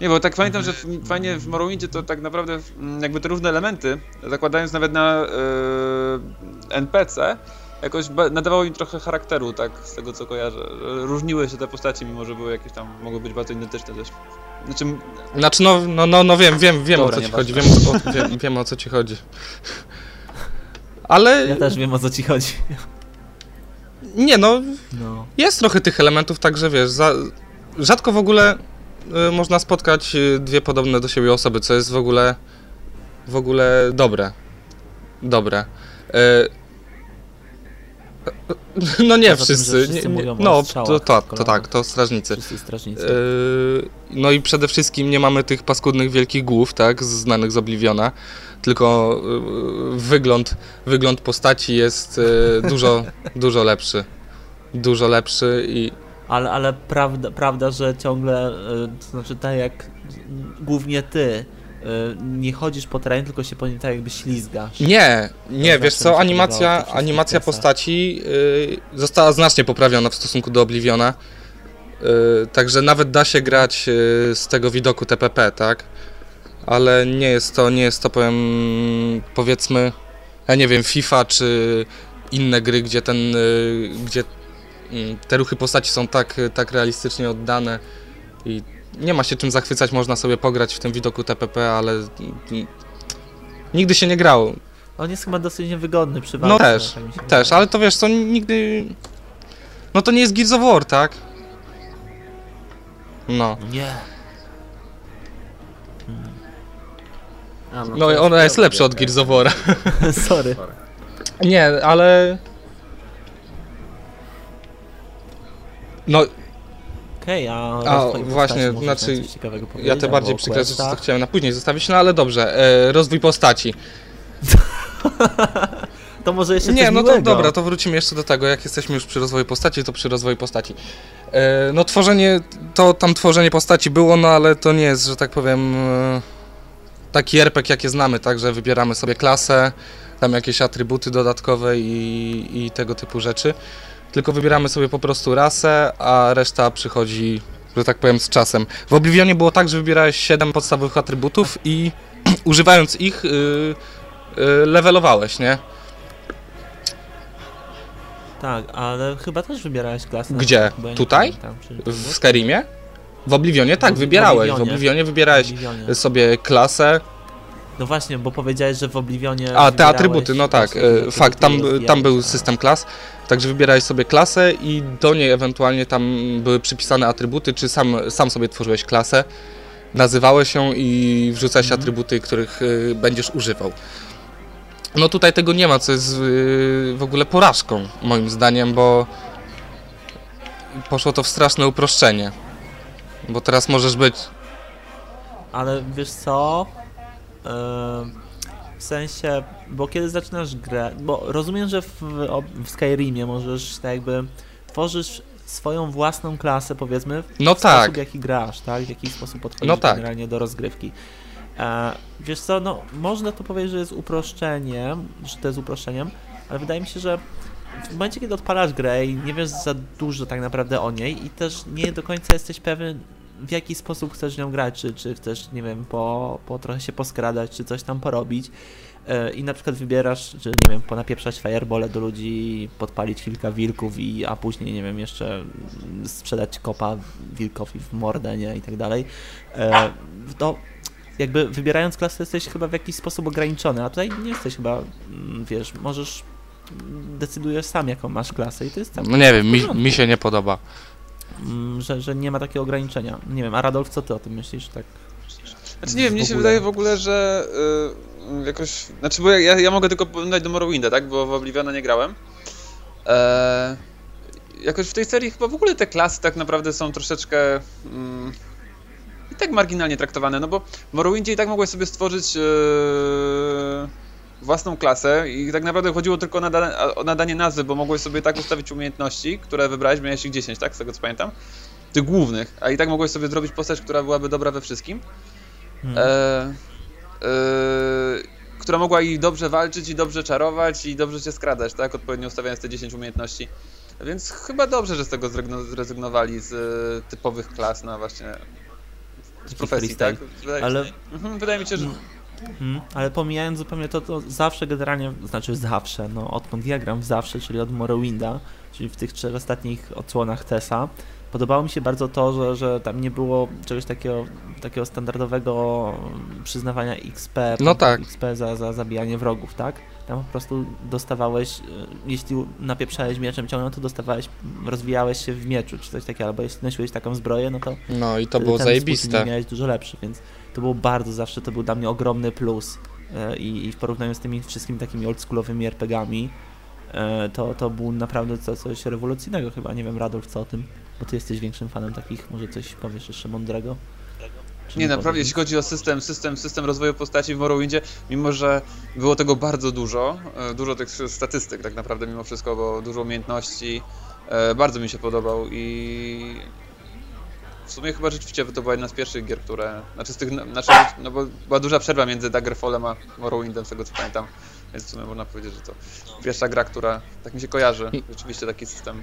Nie, bo tak pamiętam, że fajnie w Morrowindzie to tak naprawdę mm, jakby te różne elementy, zakładając nawet na e, NPC, jakoś nadawało im trochę charakteru, tak, z tego co kojarzę. Różniły się te postaci, mimo że były jakieś tam, mogły być bardzo identyczne też. Znaczy, Znaczy, no, no, no, no wiem, wiem, wiem Dobra, o co ci chodzi, wiem o, wiem, wiem o co ci chodzi. Ale ja też wiem o co ci chodzi. nie no, No. jest trochę tych elementów, także wiesz, za, rzadko w ogóle y, można spotkać y, dwie podobne do siebie osoby, co jest w ogóle w ogóle dobre. Dobre. Y, no nie Poza tym, wszyscy. wszyscy nie, nie, no, to, to, to tak, to strażnicy. Wszyscy strażnicy. No i przede wszystkim nie mamy tych paskudnych wielkich głów, tak, znanych z Obliviona, tylko wygląd, wygląd postaci jest dużo, dużo lepszy. Dużo lepszy i Ale, ale prawda, prawda, że ciągle, y, to znaczy tak jak głównie ty, y, nie chodzisz po terenie, tylko się po nim tak jakby ślizgasz. nie, nie, To wiesz co, animacja, animacja postaci yy, została znacznie poprawiona w stosunku do Obliviona, yy, także nawet da się grać yy, z tego widoku TPP, tak, ale nie jest to, nie jest to powiem, powiedzmy, ja nie wiem, FIFA czy inne gry, gdzie ten, gdzie te ruchy postaci są tak, tak realistycznie oddane i nie ma się czym zachwycać, można sobie pograć w tym widoku TPP, ale nigdy się nie grało. On jest chyba dosyć niewygodny przy No walce. też, tak też, ale to wiesz, to nigdy, no to nie jest Gears of War, tak? No, Nie. A, no i ona jest dobra lepsza od. Gears of War. Sorry. Nie, ale... No, Okej, a, A, rozwój właśnie, znaczy, ja te bardziej przykre rzeczy, questach? chciałem na później zostawić, no ale dobrze, e, rozwój postaci. To może jeszcze Nie, coś no to miłego. dobra, to wrócimy jeszcze do tego, jak jesteśmy już przy rozwoju postaci, to przy rozwoju postaci. E, no tworzenie, to tam tworzenie postaci było, no ale to nie jest, że tak powiem, e, taki RPG, jakie znamy, tak, że wybieramy sobie klasę, tam jakieś atrybuty dodatkowe i, i tego typu rzeczy, tylko wybieramy sobie po prostu rasę, a reszta przychodzi, że tak powiem, z czasem. W Oblivionie było tak, że wybierałeś 7 podstawowych atrybutów i używając ich y, y, levelowałeś, nie? Tak, ale chyba też wybierałeś klasę. Gdzie? ja Tutaj? pamiętam, W Skyrimie? W Oblivionie? Tak, W- wybierałeś. W Oblivionie. Wybierałeś Oblivionie. sobie klasę. No właśnie, bo powiedziałeś, że w Oblivionie A, te atrybuty, no tak, e, fakt, tam, tam był system klas, także wybierałeś sobie klasę i do niej ewentualnie tam były przypisane atrybuty, czy sam, sam sobie tworzyłeś klasę, nazywałeś ją i wrzucałeś Mhm. atrybuty, których e, będziesz używał. No tutaj tego nie ma, co jest e, w ogóle porażką, moim zdaniem, bo poszło to w straszne uproszczenie. Bo teraz możesz być Ale wiesz co? W sensie, bo kiedy zaczynasz grę, bo rozumiem, że w, w Skyrimie możesz tak jakby tworzysz swoją własną klasę, powiedzmy, w No sposób, tak. jaki grasz, tak? W jaki sposób podchodzisz No tak. generalnie do rozgrywki. E, wiesz co, no można to powiedzieć, że jest uproszczeniem, że to jest uproszczeniem, ale wydaje mi się, że w momencie, kiedy odpalasz grę i nie wiesz za dużo tak naprawdę o niej i też nie do końca jesteś pewien, w jaki sposób chcesz nią grać, czy, czy chcesz, nie wiem, po, po trochę się poskradać, czy coś tam porobić e, i na przykład wybierasz, czy nie wiem, ponapieprzać firebole do ludzi, podpalić kilka wilków i, a później, nie wiem, jeszcze mm, sprzedać kopa wilkowi w mordę, nie, i tak dalej, e, to jakby wybierając klasę jesteś chyba w jakiś sposób ograniczony, a tutaj nie jesteś chyba, mm, wiesz, możesz decydujesz sam, jaką masz klasę i to jest tam, No nie wiem, mi, mi się nie podoba. Mm, że, że nie ma takiego ograniczenia. Nie wiem, a Radolf, co ty o tym myślisz? Tak. Znaczy nie wiem, mnie się wydaje w ogóle, że y, jakoś... Znaczy, bo ja, ja mogę tylko porównać do Morrowinda, tak? Bo w Obliviona nie grałem. E, jakoś w tej serii chyba w ogóle te klasy tak naprawdę są troszeczkę... Mm, I tak marginalnie traktowane, no bo w Morrowindzie i tak mogłeś sobie stworzyć e, własną klasę i tak naprawdę chodziło tylko o nadanie, o nadanie nazwy, bo mogłeś sobie tak ustawić umiejętności, które wybrałeś, miałeś ich 10, tak? Z tego co pamiętam. Tych głównych, a i tak mogłeś sobie zrobić postać, która byłaby dobra we wszystkim. Hmm. E, e, która mogła i dobrze walczyć, i dobrze czarować, i dobrze się skradać, tak? Odpowiednio ustawiając te 10 umiejętności. Więc chyba dobrze, że z tego zrezygnowali z e, typowych klas na właśnie z profesji, tak? Wydaje, Ale mhm, wydaje mi się, że Mhm, ale pomijając zupełnie to, to zawsze generalnie, znaczy zawsze, no odkąd ja gram w zawsze, czyli od Morrowinda, czyli w tych trzech ostatnich odsłonach TESA, podobało mi się bardzo to, że, że tam nie było czegoś takiego, takiego standardowego przyznawania XP, No tak. XP za, za zabijanie wrogów, tak? Tam po prostu dostawałeś, e, jeśli napieprzałeś mieczem ciągną, to dostawałeś, rozwijałeś się w mieczu, czy coś takiego, albo jeśli nosiłeś taką zbroję, no to No i to wtedy było zajebiste. miałeś dużo lepszy, więc to było bardzo zawsze, to był dla mnie ogromny plus E, i, i w porównaniu z tymi wszystkimi takimi oldschoolowymi RPGami e, to, to był naprawdę co, coś rewolucyjnego chyba, nie wiem Radolf co o tym, bo ty jesteś większym fanem takich, może coś powiesz jeszcze mądrego? Nie, naprawdę, jeśli chodzi o system, system, system rozwoju postaci w Morrowindzie, mimo że było tego bardzo dużo, e, dużo tych statystyk tak naprawdę mimo wszystko, bo dużo umiejętności, e, bardzo mi się podobał i w sumie chyba rzeczywiście to była jedna z pierwszych gier, które, znaczy z tych, znaczy, no bo była duża przerwa między Daggerfallem a Morrowindem, z tego co pamiętam, więc w sumie można powiedzieć, że to pierwsza gra, która tak mi się kojarzy, rzeczywiście taki system.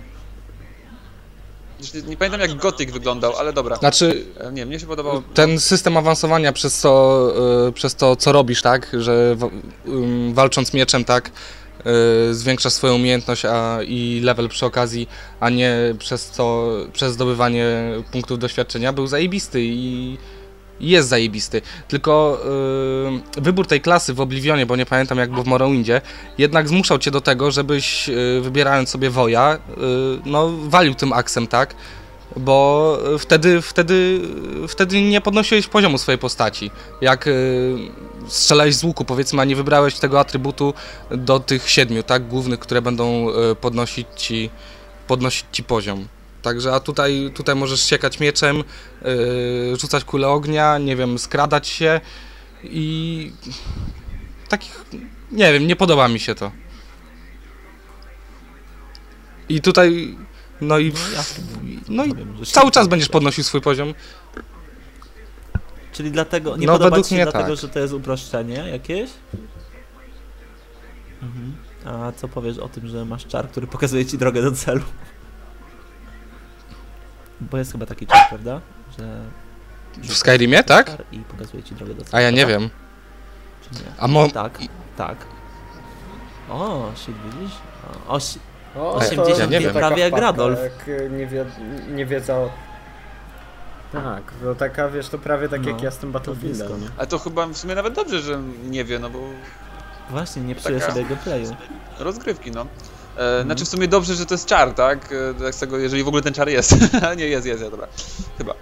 Zresztą Nie, pamiętam jak Gothic wyglądał, ale dobra. Znaczy, E, Nie, mnie się podobało. ten system awansowania przez to, y, przez to co robisz, tak, że walcząc mieczem, tak, y, zwiększasz swoją umiejętność a, i level przy okazji, a nie przez to, przez zdobywanie punktów doświadczenia, był zajebisty i jest zajebisty. Tylko y, wybór tej klasy w Oblivionie, bo nie pamiętam jak było w Morrowindzie, jednak zmuszał cię do tego, żebyś y, wybierając sobie woja, y, no walił tym aksem, tak? bo wtedy, wtedy, wtedy nie podnosiłeś poziomu swojej postaci. Jak y, strzelałeś z łuku, powiedzmy, a nie wybrałeś tego atrybutu do tych siedmiu, tak, głównych, które będą y, podnosić ci, podnosić ci poziom. Także, a tutaj, tutaj możesz siekać mieczem, y, rzucać kule ognia, nie wiem, skradać się i takich, nie wiem, nie podoba mi się to. I tutaj, no i, No, no i cały czas będziesz podnosił swój poziom. Czyli dlatego, nie No, podoba ci się dlatego, tak. że to jest uproszczenie jakieś? Mhm. A co powiesz o tym, że masz czar, który pokazuje ci drogę do celu? Bo jest chyba taki czar, prawda? Że W Skyrimie, tak? I pokazuje ci drogę do celu. A ja nie prawda? wiem. Czy nie? A mo... Tak, tak. O, shit, widzisz? O, si- O, 80 ja nie wiem. prawie jak Radolf. Jak nie, wie, nie wiedza o... Tak, to taka, wiesz, to prawie tak No, jak ja z tym Battlefieldem. Ale to chyba w sumie nawet dobrze, że nie wie, no bo Właśnie, nie psuje Taka- sobie gameplayu. rozgrywki, no. E, Mhm. Znaczy w sumie dobrze, że to jest czar, tak? E, tak z tego, jeżeli w ogóle ten czar jest. Nie, jest, jest, jest, dobra. Chyba.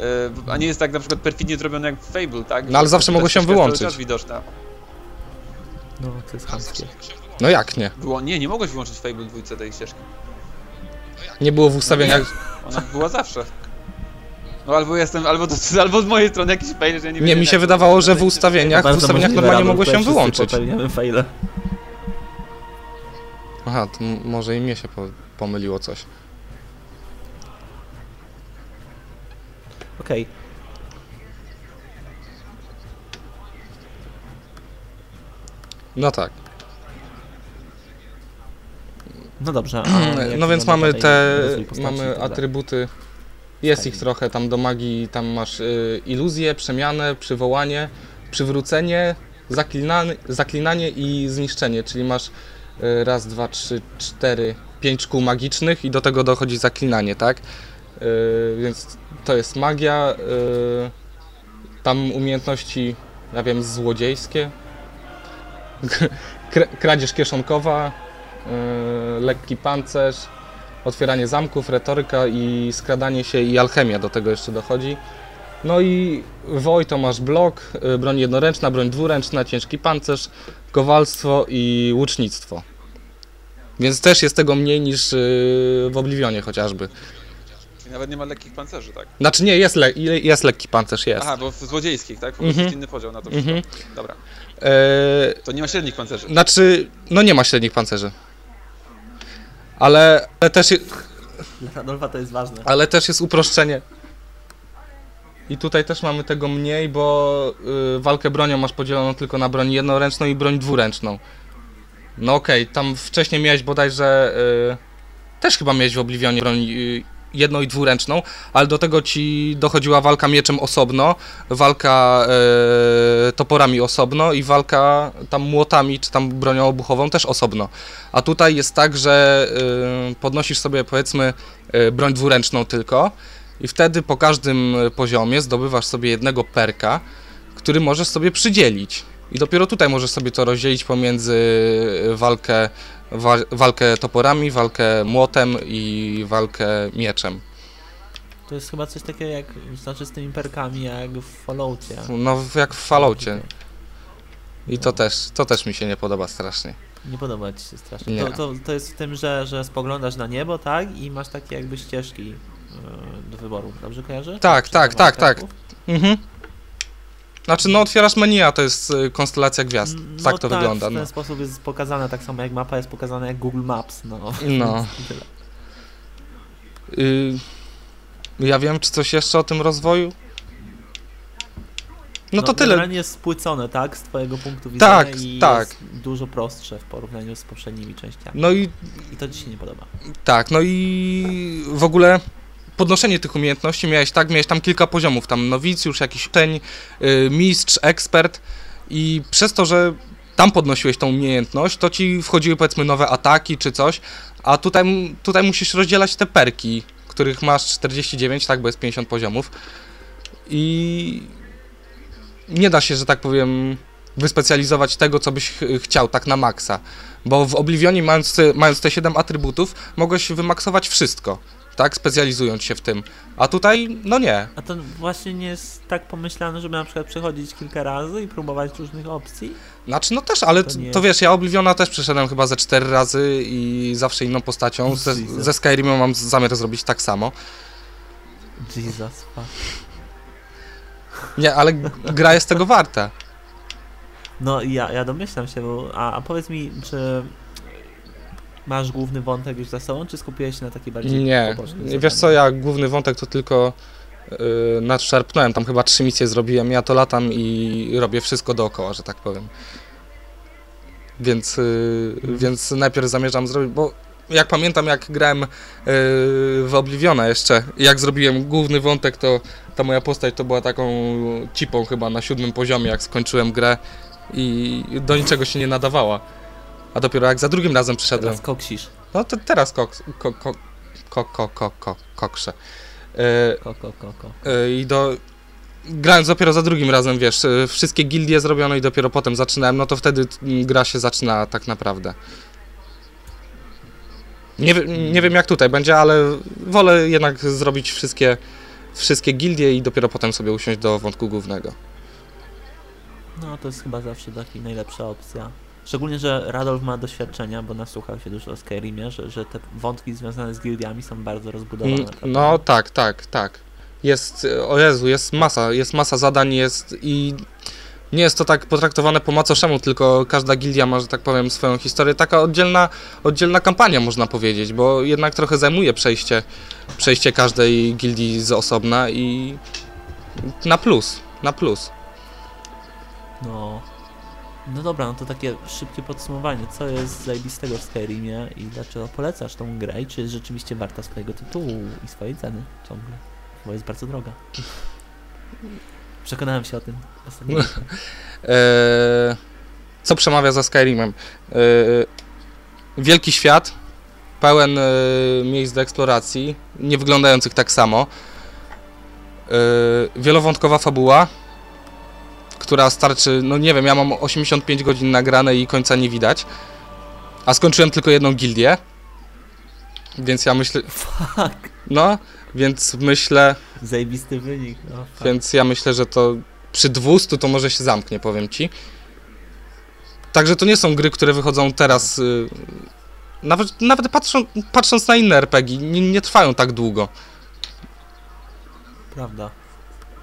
E, a nie jest tak na przykład perfidnie zrobione jak w Fable, tak? No, ale Że zawsze mogło się wyłączyć. Widoczna. No, to jest chamskie. No jak nie? Było, nie, nie mogłeś wyłączyć w Fable dwójce tej ścieżki. Nie było w ustawieniach... Ona była zawsze. No albo jestem, albo, to, albo z mojej strony jakiś fail, że ja nie Nie, mi się wydawało, że w ustawieniach, w ustawieniach normalnie mogło się wyłączyć. Popełniamy faile. Aha, to może i mnie się po, pomyliło coś. Okej. No tak. No dobrze. No więc mamy te, postaci mamy tak atrybuty. Jest ich trochę, tam do magii, tam masz y, iluzję, przemianę, przywołanie, przywrócenie, zaklinanie, zaklinanie i zniszczenie, czyli masz raz, dwa, trzy, cztery, pięć szkół magicznych i do tego dochodzi zaklinanie, tak? Y, więc to jest magia, y, tam umiejętności, ja wiem, złodziejskie, Kra- kradzież kieszonkowa, lekki pancerz, otwieranie zamków, retoryka i skradanie się i alchemia do tego jeszcze dochodzi. No i woj to masz blok, broń jednoręczna, broń dwuręczna, ciężki pancerz, kowalstwo i łucznictwo. Więc też jest tego mniej niż y, w Oblivionie chociażby. Czyli nawet nie ma lekkich pancerzy, tak? Znaczy nie, jest, le jest lekki pancerz, jest. Aha, bo w złodziejskich, tak? Po prostu Mhm. jest inny podział na to wszystko. Mhm. Dobra. E, To nie ma średnich pancerzy. znaczy, no nie ma średnich pancerzy. Ale, ale, też, Dla Radolfa to jest ważne. ale też jest uproszczenie. I tutaj też mamy tego mniej, bo y, walkę bronią masz podzieloną tylko na broń jednoręczną i broń dwuręczną. No okej, tam wcześniej miałeś bodajże... Y, też chyba miałeś w Oblivionie broń y, jedną i dwuręczną, ale do tego ci dochodziła walka mieczem osobno, walka y, toporami osobno i walka tam młotami czy tam bronią obuchową też osobno. A tutaj jest tak, że y, podnosisz sobie powiedzmy y, broń dwuręczną tylko i wtedy po każdym poziomie zdobywasz sobie jednego perka, który możesz sobie przydzielić. I dopiero tutaj możesz sobie to rozdzielić pomiędzy walkę, wa walkę toporami, walkę młotem i walkę mieczem. To jest chyba coś takiego jak, znaczy z tymi perkami jak w Falloutie. No jak w Falloutie. I to też, to też mi się nie podoba strasznie. Nie podoba ci się strasznie. Nie. To, to, to jest w tym, że, że spoglądasz na niebo, tak? I masz takie jakby ścieżki yy, do wyboru. Dobrze kojarzę? Tak, tak, tak, tak. perków? Mhm. Znaczy, no otwierasz menu, a to jest y, konstelacja gwiazd. No tak to tak, wygląda. w ten No. sposób jest pokazane, tak samo jak mapa jest pokazana jak Google Maps. No. No. Tyle. Y, ja wiem, czy coś jeszcze o tym rozwoju? No to tyle. Jest spłycone, tak? Z twojego punktu widzenia Tak, i tak. jest dużo prostsze w porównaniu z poprzednimi częściami. No i I to ci się nie podoba. tak, no i w ogóle podnoszenie tych umiejętności miałeś tak, miałeś tam kilka poziomów, tam nowicjusz, jakiś uczeń, y, mistrz, ekspert i przez to, że tam podnosiłeś tą umiejętność, to ci wchodziły powiedzmy nowe ataki czy coś, a tutaj, tutaj musisz rozdzielać te perki, których masz 49, tak, bo jest 50 poziomów i nie da się, że tak powiem, wyspecjalizować tego, co byś ch- chciał, tak na maksa. Bo w Oblivionie, mając, mając te 7 atrybutów, mogłeś wymaksować wszystko, tak, specjalizując się w tym. A tutaj, no nie. A to właśnie nie jest tak pomyślane, żeby na przykład przechodzić kilka razy i próbować różnych opcji? Znaczy, no też, ale To to, wiesz, ja Obliviona też przeszedłem chyba ze 4 razy i zawsze inną postacią. Ze, ze Skyrimem mam zamiar zrobić tak samo. Jesus, fuck. Nie, ale gra jest tego warta. No i ja, ja domyślam się, bo, a, a powiedz mi, czy masz główny wątek już za sobą, czy skupiłeś się na takiej bardziej Nie, wiesz co, ja główny wątek to tylko yy, nadszarpnąłem, tam chyba trzy misje zrobiłem, ja to latam i robię wszystko dookoła, że tak powiem. Więc, yy, więc najpierw zamierzam zrobić, bo jak pamiętam jak grałem yy, w Obliviona jeszcze, jak zrobiłem główny wątek, to ta moja postać to była taką cipą chyba na siódmym poziomie, jak skończyłem grę i do niczego się nie nadawała. A dopiero jak za drugim razem przyszedłem, Teraz koksisz. no to teraz koks, ko, ko, ko, ko, ko, ko, koksze. E, Ko, ko, ko, ko. e, I do... Grając dopiero za drugim razem, wiesz, e, wszystkie gildie zrobiono i dopiero potem zaczynałem, no to wtedy gra się zaczyna tak naprawdę. Nie, nie wiem jak tutaj będzie, ale wolę jednak zrobić wszystkie, wszystkie gildie i dopiero potem sobie usiąść do wątku głównego. No to jest chyba zawsze taka najlepsza opcja. Szczególnie, że Radolf ma doświadczenia, bo nasłuchał się dużo o Skyrimie, że, że te wątki związane z gildiami są bardzo rozbudowane. No tak, tak, tak. Jest, o Jezu, jest masa, jest masa zadań, jest i nie jest to tak potraktowane po macoszemu, tylko każda gildia ma, że tak powiem, swoją historię. Taka oddzielna, oddzielna kampania, można powiedzieć, bo jednak trochę zajmuje przejście, przejście każdej gildii z osobna i na plus, na plus. No. No dobra, no to takie szybkie podsumowanie. Co jest zajebistego w Skyrimie i dlaczego polecasz tą grę i czy jest rzeczywiście warta swojego tytułu i swojej ceny ciągle? Bo jest bardzo droga. Przekonałem się o tym ostatnio. Eee, co przemawia za Skyrimem? Eee, wielki świat, pełen e, miejsc do eksploracji, nie wyglądających tak samo. Eee, wielowątkowa fabuła, która starczy, no nie wiem, ja mam 85 godzin nagrane i końca nie widać. A skończyłem tylko jedną gildię. Więc ja myślę, Fuck. no, więc myślę, Zajebisty wynik. No, więc ja myślę, że to przy 200 to może się zamknie, powiem ci. Także to nie są gry, które wychodzą teraz. y, Nawet, nawet patrzą, patrząc na inne RPG, nie, nie trwają tak długo. Prawda.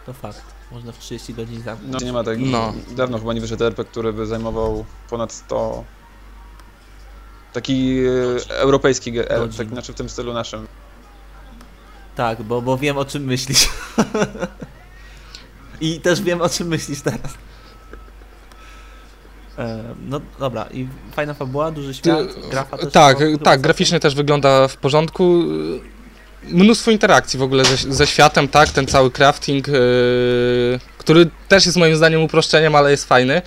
To fakt. Można w 30 godzin zamknąć. No, nie ma tak. No. Dawno chyba nie wyszedł RPG, który by zajmował ponad 100. Taki e, europejski, e, Godzin. tak, znaczy w tym stylu naszym. Tak, bo, bo wiem o czym myślisz. I też wiem, o czym myślisz teraz. No dobra, i fajna fabuła, duży świat, grafa też tak, tak, graficznie też wygląda w porządku. Mnóstwo interakcji w ogóle ze, ze światem, tak, ten cały crafting, yy, który też jest moim zdaniem uproszczeniem, ale jest fajny.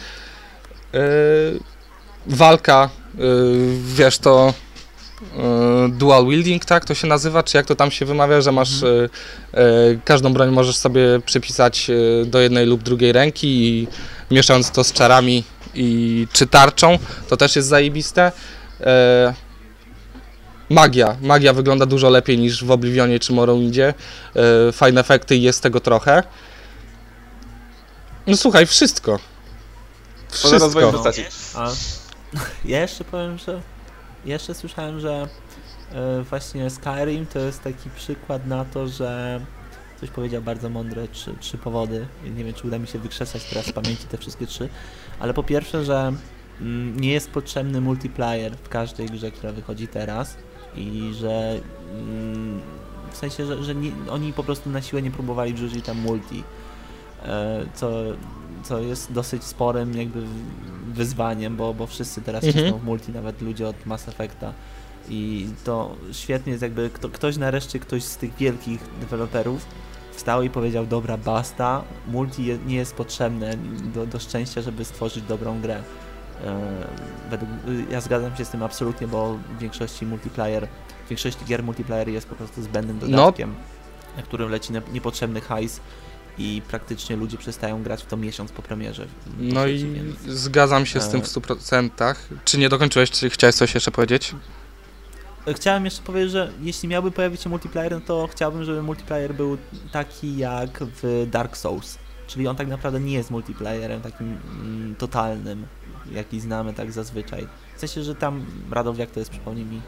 Yy, walka, yy, wiesz, to yy, dual wielding, tak, to się nazywa, czy jak to tam się wymawia, że masz Mhm. yy, yy, każdą broń możesz sobie przypisać do jednej lub drugiej ręki i mieszając to z czarami i czy tarczą, to też jest zajebiste. Magia. Magia wygląda dużo lepiej niż w Oblivionie czy Morrowindzie. E, fajne efekty i jest tego trochę. No słuchaj, wszystko. Wszystko. postaci. A ja jeszcze powiem, że jeszcze słyszałem, że e, właśnie Skyrim to jest taki przykład na to, że ktoś powiedział bardzo mądre trzy, trzy powody. Nie wiem, czy uda mi się wykrzesać teraz z pamięci te wszystkie trzy, ale po pierwsze, że mm, nie jest potrzebny multiplayer w każdej grze, która wychodzi teraz i że mm, w sensie, że, że nie, oni po prostu na siłę nie próbowali wrzucić tam multi, e, co, co jest dosyć sporym jakby wyzwaniem, bo, bo wszyscy teraz Mhm. cisną w multi, nawet ludzie od Mass Effecta i to świetnie jest jakby kto, ktoś nareszcie, ktoś z tych wielkich deweloperów wstał i powiedział dobra basta, multi nie jest potrzebne do, do szczęścia, żeby stworzyć dobrą grę. E, według, ja zgadzam się z tym absolutnie, bo w większości multiplayer, w większości gier multiplayer jest po prostu zbędnym No. dodatkiem, na którym leci niepotrzebny hajs i praktycznie ludzie przestają grać w to miesiąc po premierze. No sieci, i więc- zgadzam się z tym E. w 100%. Czy nie dokończyłeś, czy chciałeś coś jeszcze powiedzieć? Chciałem jeszcze powiedzieć, że jeśli miałby pojawić się multiplayer, no to chciałbym, żeby multiplayer był taki jak w Dark Souls. Czyli on tak naprawdę nie jest multiplayerem takim mm, totalnym, jaki znamy tak zazwyczaj. W sensie, że tam Radowiak to jest, przypomnij mi.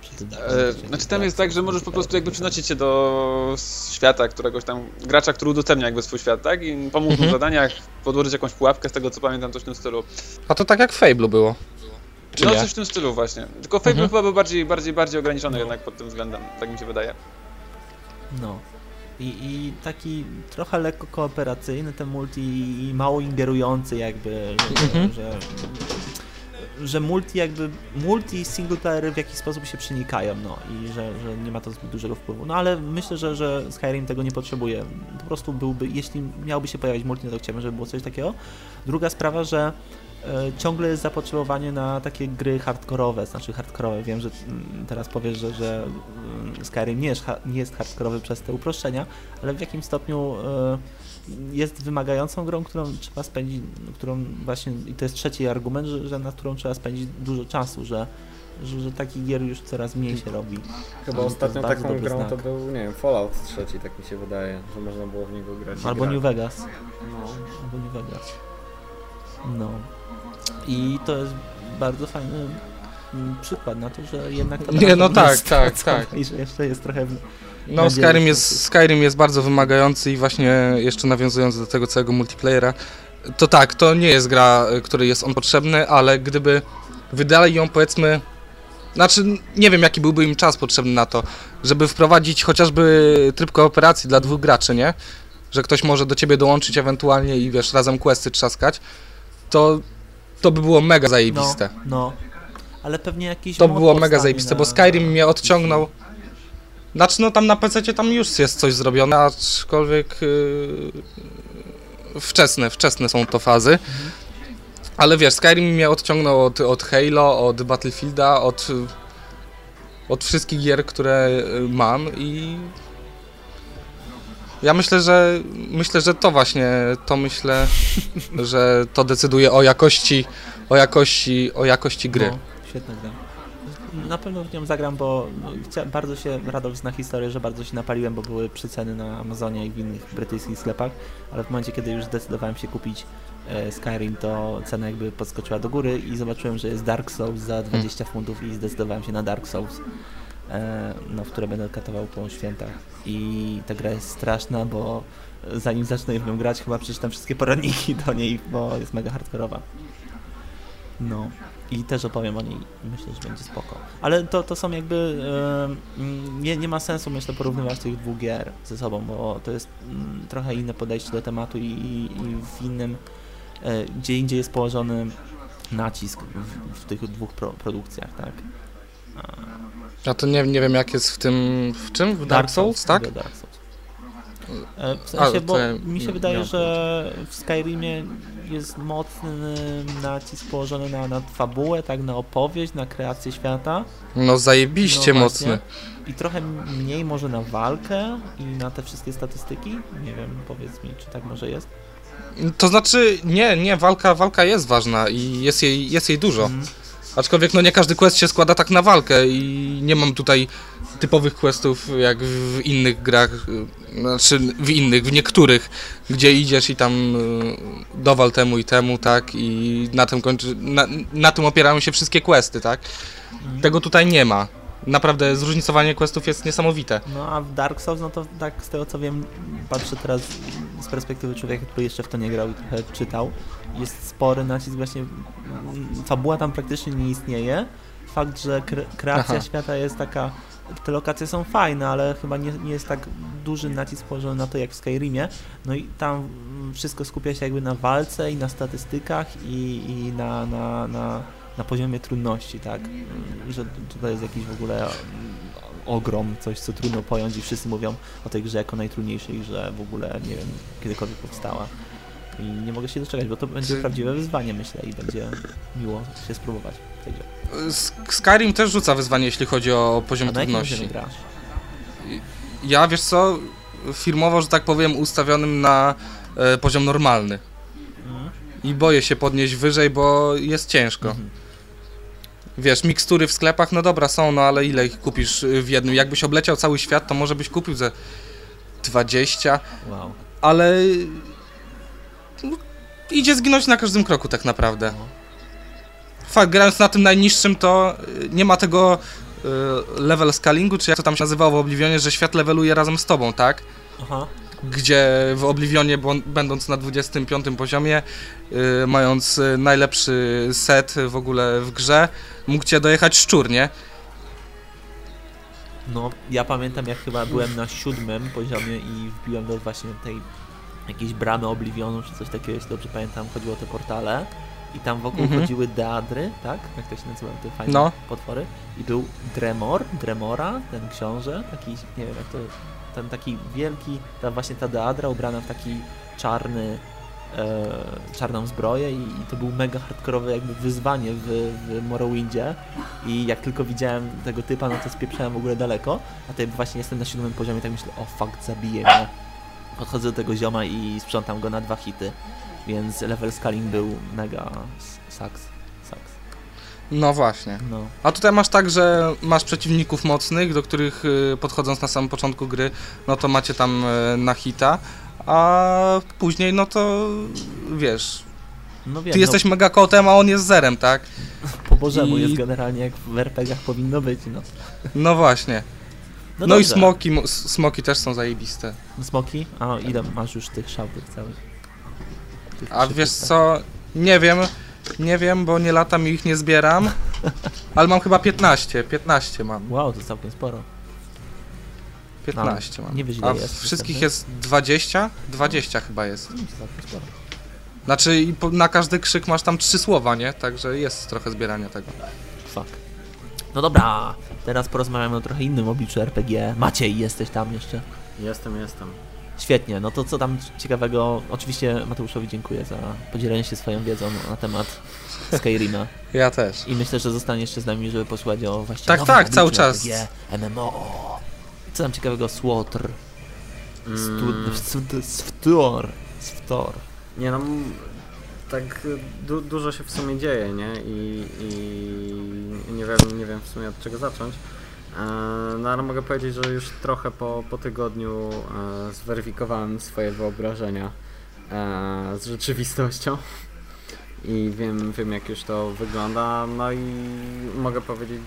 przy tym- E, znaczy tam jest tak, że możesz po prostu jakby przynosić się do świata któregoś tam gracza, który udostępnia jakby swój świat, tak? I pomóc mu Mhm. w zadaniach, podłożyć jakąś pułapkę, z tego co pamiętam, coś w tym stylu. A to tak jak w Fable'u było. Czy no nie? coś w tym stylu właśnie. Tylko Fable Mhm. chyba był bardziej, bardziej, bardziej ograniczony No. jednak pod tym względem, tak mi się wydaje. No. I, I taki trochę lekko kooperacyjny ten multi i mało ingerujący jakby, że, Mhm. że, że multi jakby, multi i single playery w jakiś sposób się przenikają, no i że, że nie ma to zbyt dużego wpływu. No ale myślę, że, że Skyrim tego nie potrzebuje. Po prostu byłby, jeśli miałby się pojawić multi, no to chciałbym, żeby było coś takiego. Druga sprawa, że ciągle jest zapotrzebowanie na takie gry hardkorowe, znaczy hardkorowe. Wiem, że mm, teraz powiesz, że, że mm, Skyrim nie jest, nie jest hardkorowy przez te uproszczenia, ale w jakim stopniu e, jest wymagającą grą, którą trzeba spędzić, którą właśnie, i to jest trzeci argument, że, że na którą trzeba spędzić dużo czasu, że, że, że takich gier już coraz mniej się robi. Chyba To ostatnią bardzo taką grą to znak. był, nie wiem, Fallout trzeci, tak mi się wydaje, że można było w niego grać. Albo grać. New Vegas. No. albo nie Vegas. No. I to jest bardzo fajny mm, przykład na to, że jednak to Nie, no tak, jest tak, tak. I że jeszcze jest trochę... No, Skyrim jest, Skyrim jest bardzo wymagający i właśnie jeszcze nawiązując do tego całego multiplayera, to tak, to nie jest gra, y, której jest on potrzebny, ale gdyby wydali ją powiedzmy, znaczy nie wiem jaki byłby im czas potrzebny na to, żeby wprowadzić chociażby tryb kooperacji dla dwóch graczy, nie? Że ktoś może do ciebie dołączyć ewentualnie i wiesz, razem questy trzaskać, to to by było mega No, zajebiste. no. Ale pewnie jakiś To mod było mega zajebiste, bo na- Skyrim mnie odciągnął. Znaczy, no tam na PC tam już jest coś zrobione, aczkolwiek yy, wczesne, wczesne są to fazy. Ale wiesz, Skyrim mnie odciągnął od, od Halo, od Battlefielda, od, od wszystkich gier, które y, mam i ja myślę, że myślę, że to właśnie, to myślę, że to decyduje o jakości, o jakości, o jakości gry. No, świetna gra. Na pewno w nią zagram, bo no, bardzo się Radok zna historię, że bardzo się napaliłem, bo były przyceny na Amazonie i w innych brytyjskich sklepach, ale w momencie, kiedy już zdecydowałem się kupić e, Skyrim, to cena jakby podskoczyła do góry i zobaczyłem, że jest Dark Souls za 20 funtów i zdecydowałem się na Dark Souls, no, w które będę katował po świętach. I ta gra jest straszna, bo zanim zacznę w nią grać, chyba przeczytam wszystkie poradniki do niej, bo jest mega hardkorowa. No. I też opowiem o niej i myślę, że będzie spoko. Ale to, to są jakby. e, mm, nie, nie ma sensu, myślę, porównywać tych dwóch gier ze sobą, bo to jest mm, trochę inne podejście do tematu i, i w innym. e, Gdzie indziej jest położony nacisk w, w tych dwóch pro, produkcjach, tak? Ja to nie, nie wiem jak jest w tym, w czym? W Dark Souls, tak? Dark Souls. E, W sensie, bo ja mi się nie wydaje, że w Skyrimie jest mocny nacisk położony na, na fabułę, tak, na opowieść, na kreację świata. No zajebiście No mocny. I trochę mniej może na walkę i na te wszystkie statystyki. Nie wiem, powiedz mi, czy tak może jest. To znaczy, nie, nie, walka, walka jest ważna i jest jej, jest jej dużo. Mhm. Aczkolwiek no nie każdy quest się składa tak na walkę i nie mam tutaj typowych questów jak w innych grach, y, znaczy w innych, w niektórych, gdzie idziesz i tam y, dowal temu i temu, tak, i na tym kończy, na, na tym opierają się wszystkie questy, tak. Tego tutaj nie ma. Naprawdę zróżnicowanie questów jest niesamowite. No a w Dark Souls, no to tak z tego co wiem, patrzę teraz z perspektywy człowieka, który jeszcze w to nie grał i trochę czytał, jest spory nacisk właśnie, fabuła tam praktycznie nie istnieje. Fakt, że kre kreacja Aha. świata jest taka, te lokacje są fajne, ale chyba nie, nie jest tak duży nacisk położony na to jak w Skyrimie. No i tam wszystko skupia się jakby na walce i na statystykach i, i na, na, na, na poziomie trudności, tak? Mm, Że tutaj jest jakiś w ogóle mm, ogrom, coś co trudno pojąć i wszyscy mówią o tej grze jako najtrudniejszej grze w ogóle, nie wiem, kiedykolwiek powstała. I nie mogę się doczekać, bo to będzie prawdziwe wyzwanie, myślę, i będzie miło się spróbować w tej grze. S- Skyrim też rzuca wyzwanie, jeśli chodzi o poziom A trudności. grasz? Ja, wiesz co, firmowo, że tak powiem, ustawionym na e, poziom normalny. Mhm. I boję się podnieść wyżej, bo jest ciężko. Mhm. Wiesz, mikstury w sklepach, no dobra, są, no ale ile ich kupisz y, w jednym? Jakbyś obleciał cały świat, to może byś kupił ze 20, Wow. ale no, idzie zginąć na każdym kroku tak naprawdę. No. Fakt, grając na tym najniższym, to y, nie ma tego y, level scalingu, czy jak to tam się nazywało w Oblivionie, że świat leveluje razem z tobą, tak? Aha. gdzie w Oblivionie, będąc na 25 poziomie, y, mając najlepszy set w ogóle w grze, mógł cię dojechać szczur, nie? No, ja pamiętam jak chyba byłem na siódmym poziomie i wbiłem do właśnie tej jakiejś bramy Oblivionu, czy coś takiego, jeśli dobrze pamiętam, chodziło o te portale. I tam wokół Mhm. chodziły deadry, tak? Jak to się nazywają te fajne No. potwory. I był Dremor, Dremora, ten książę, taki, nie wiem jak to, ten taki wielki, ta właśnie ta deadra ubrana w taki czarny, czarną zbroję i, to był mega hardkorowe jakby wyzwanie w, w Morrowindzie i jak tylko widziałem tego typa, no to spieprzałem w ogóle daleko, a tutaj właśnie jestem na siódmym poziomie, tak myślę, o fuck, zabiję mnie. Podchodzę do tego zioma i sprzątam go na dwa hity, więc level scaling był mega s- sucks, sucks. No właśnie. No. A tutaj masz tak, że masz przeciwników mocnych, do których y, podchodząc na samym początku gry, no to macie tam y, na hita, a później no to wiesz, No wiem, ty jesteś mega kotem, a on jest zerem, tak? no, po bożemu i- jest generalnie jak w RPG-ach powinno być, no. No właśnie. No, No, i smoki, smoki też są zajebiste. Smoki? A ile masz już tych szałwych całych? Tych A wiesz co, nie wiem, nie wiem, bo nie latam i ich nie zbieram, ale mam chyba 15, 15 mam, Wow, to całkiem sporo. 15 mam. nie wiesz, A jest wszystkich jest 20? 20 chyba jest. Całkiem sporo. Znaczy na każdy krzyk masz tam trzy słowa, nie? Także jest trochę zbierania tego. Fuck. No dobra, teraz porozmawiamy o trochę innym obliczu RPG. Maciej, jesteś tam jeszcze? Jestem, jestem. Świetnie, no to co tam ciekawego? Oczywiście Mateuszowi dziękuję za podzielenie się swoją wiedzą na temat Skyrima Ja też. i myślę, że zostanie jeszcze z nami, żeby posłuchać o właśnie Tak, tak, cały czas. RPG, MMO. Co tam ciekawego? SWOTR. Mm, Swtor. Swtor. nie no, tak du dużo się w sumie dzieje, nie? I, i nie, wiem, nie wiem w sumie od czego zacząć. E, No ale mogę powiedzieć, że już trochę po, po tygodniu e, zweryfikowałem swoje wyobrażenia e, z rzeczywistością i wiem, wiem jak już to wygląda. No i mogę powiedzieć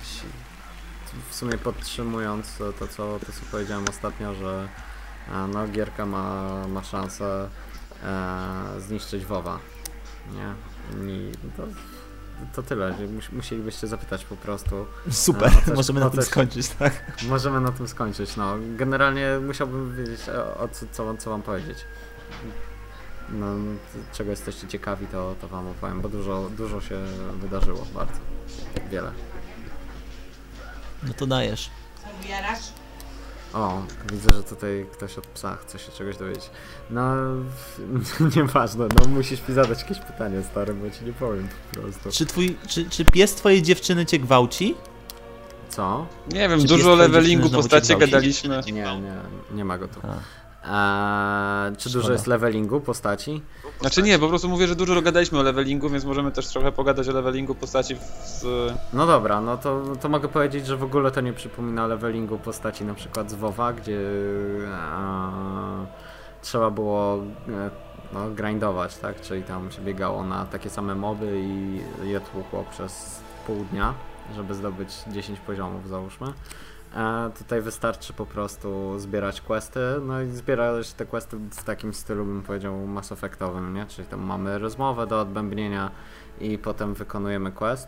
w sumie podtrzymując to, co, to, co powiedziałem ostatnio, że e, no, gierka ma, ma szansę e, zniszczyć WoWa. Nie? I to to tyle. mus- Musielibyście zapytać po prostu. Super, A, coś- możemy na tym coś- skończyć, tak? Możemy na tym skończyć. No, generalnie musiałbym wiedzieć, o, o co, co, wam- co wam powiedzieć. No, czego jesteście ciekawi, to, to wam opowiem, bo dużo, dużo się wydarzyło, bardzo. Wiele. No to dajesz. O, widzę, że tutaj ktoś od psa chce się czegoś dowiedzieć. No, nieważne, no musisz mi zadać jakieś pytanie, stary, bo ci nie powiem po prostu. Czy twój, czy, czy pies twojej dziewczyny cię gwałci? Co? Nie wiem, Czy dużo levelingu dziewczyny znowu postaci cię gwałci? gadaliśmy. Nie, nie, nie ma go tu. A. Eee, czy dużo Szkoda. jest levelingu postaci? Znaczy nie, po prostu mówię, że dużo gadaliśmy o levelingu, więc możemy też trochę pogadać o levelingu postaci z... No dobra, no to, to mogę powiedzieć, że w ogóle to nie przypomina levelingu postaci na przykład z WoWa, gdzie a, trzeba było e, no, grindować, tak? Czyli tam się biegało na takie same moby i je tłukło przez pół dnia, żeby zdobyć 10 poziomów załóżmy. E, tutaj wystarczy po prostu zbierać questy, no i zbierać te questy w takim stylu, bym powiedział, mass effectowym, nie? Czyli tam mamy rozmowę do odbębnienia i potem wykonujemy quest.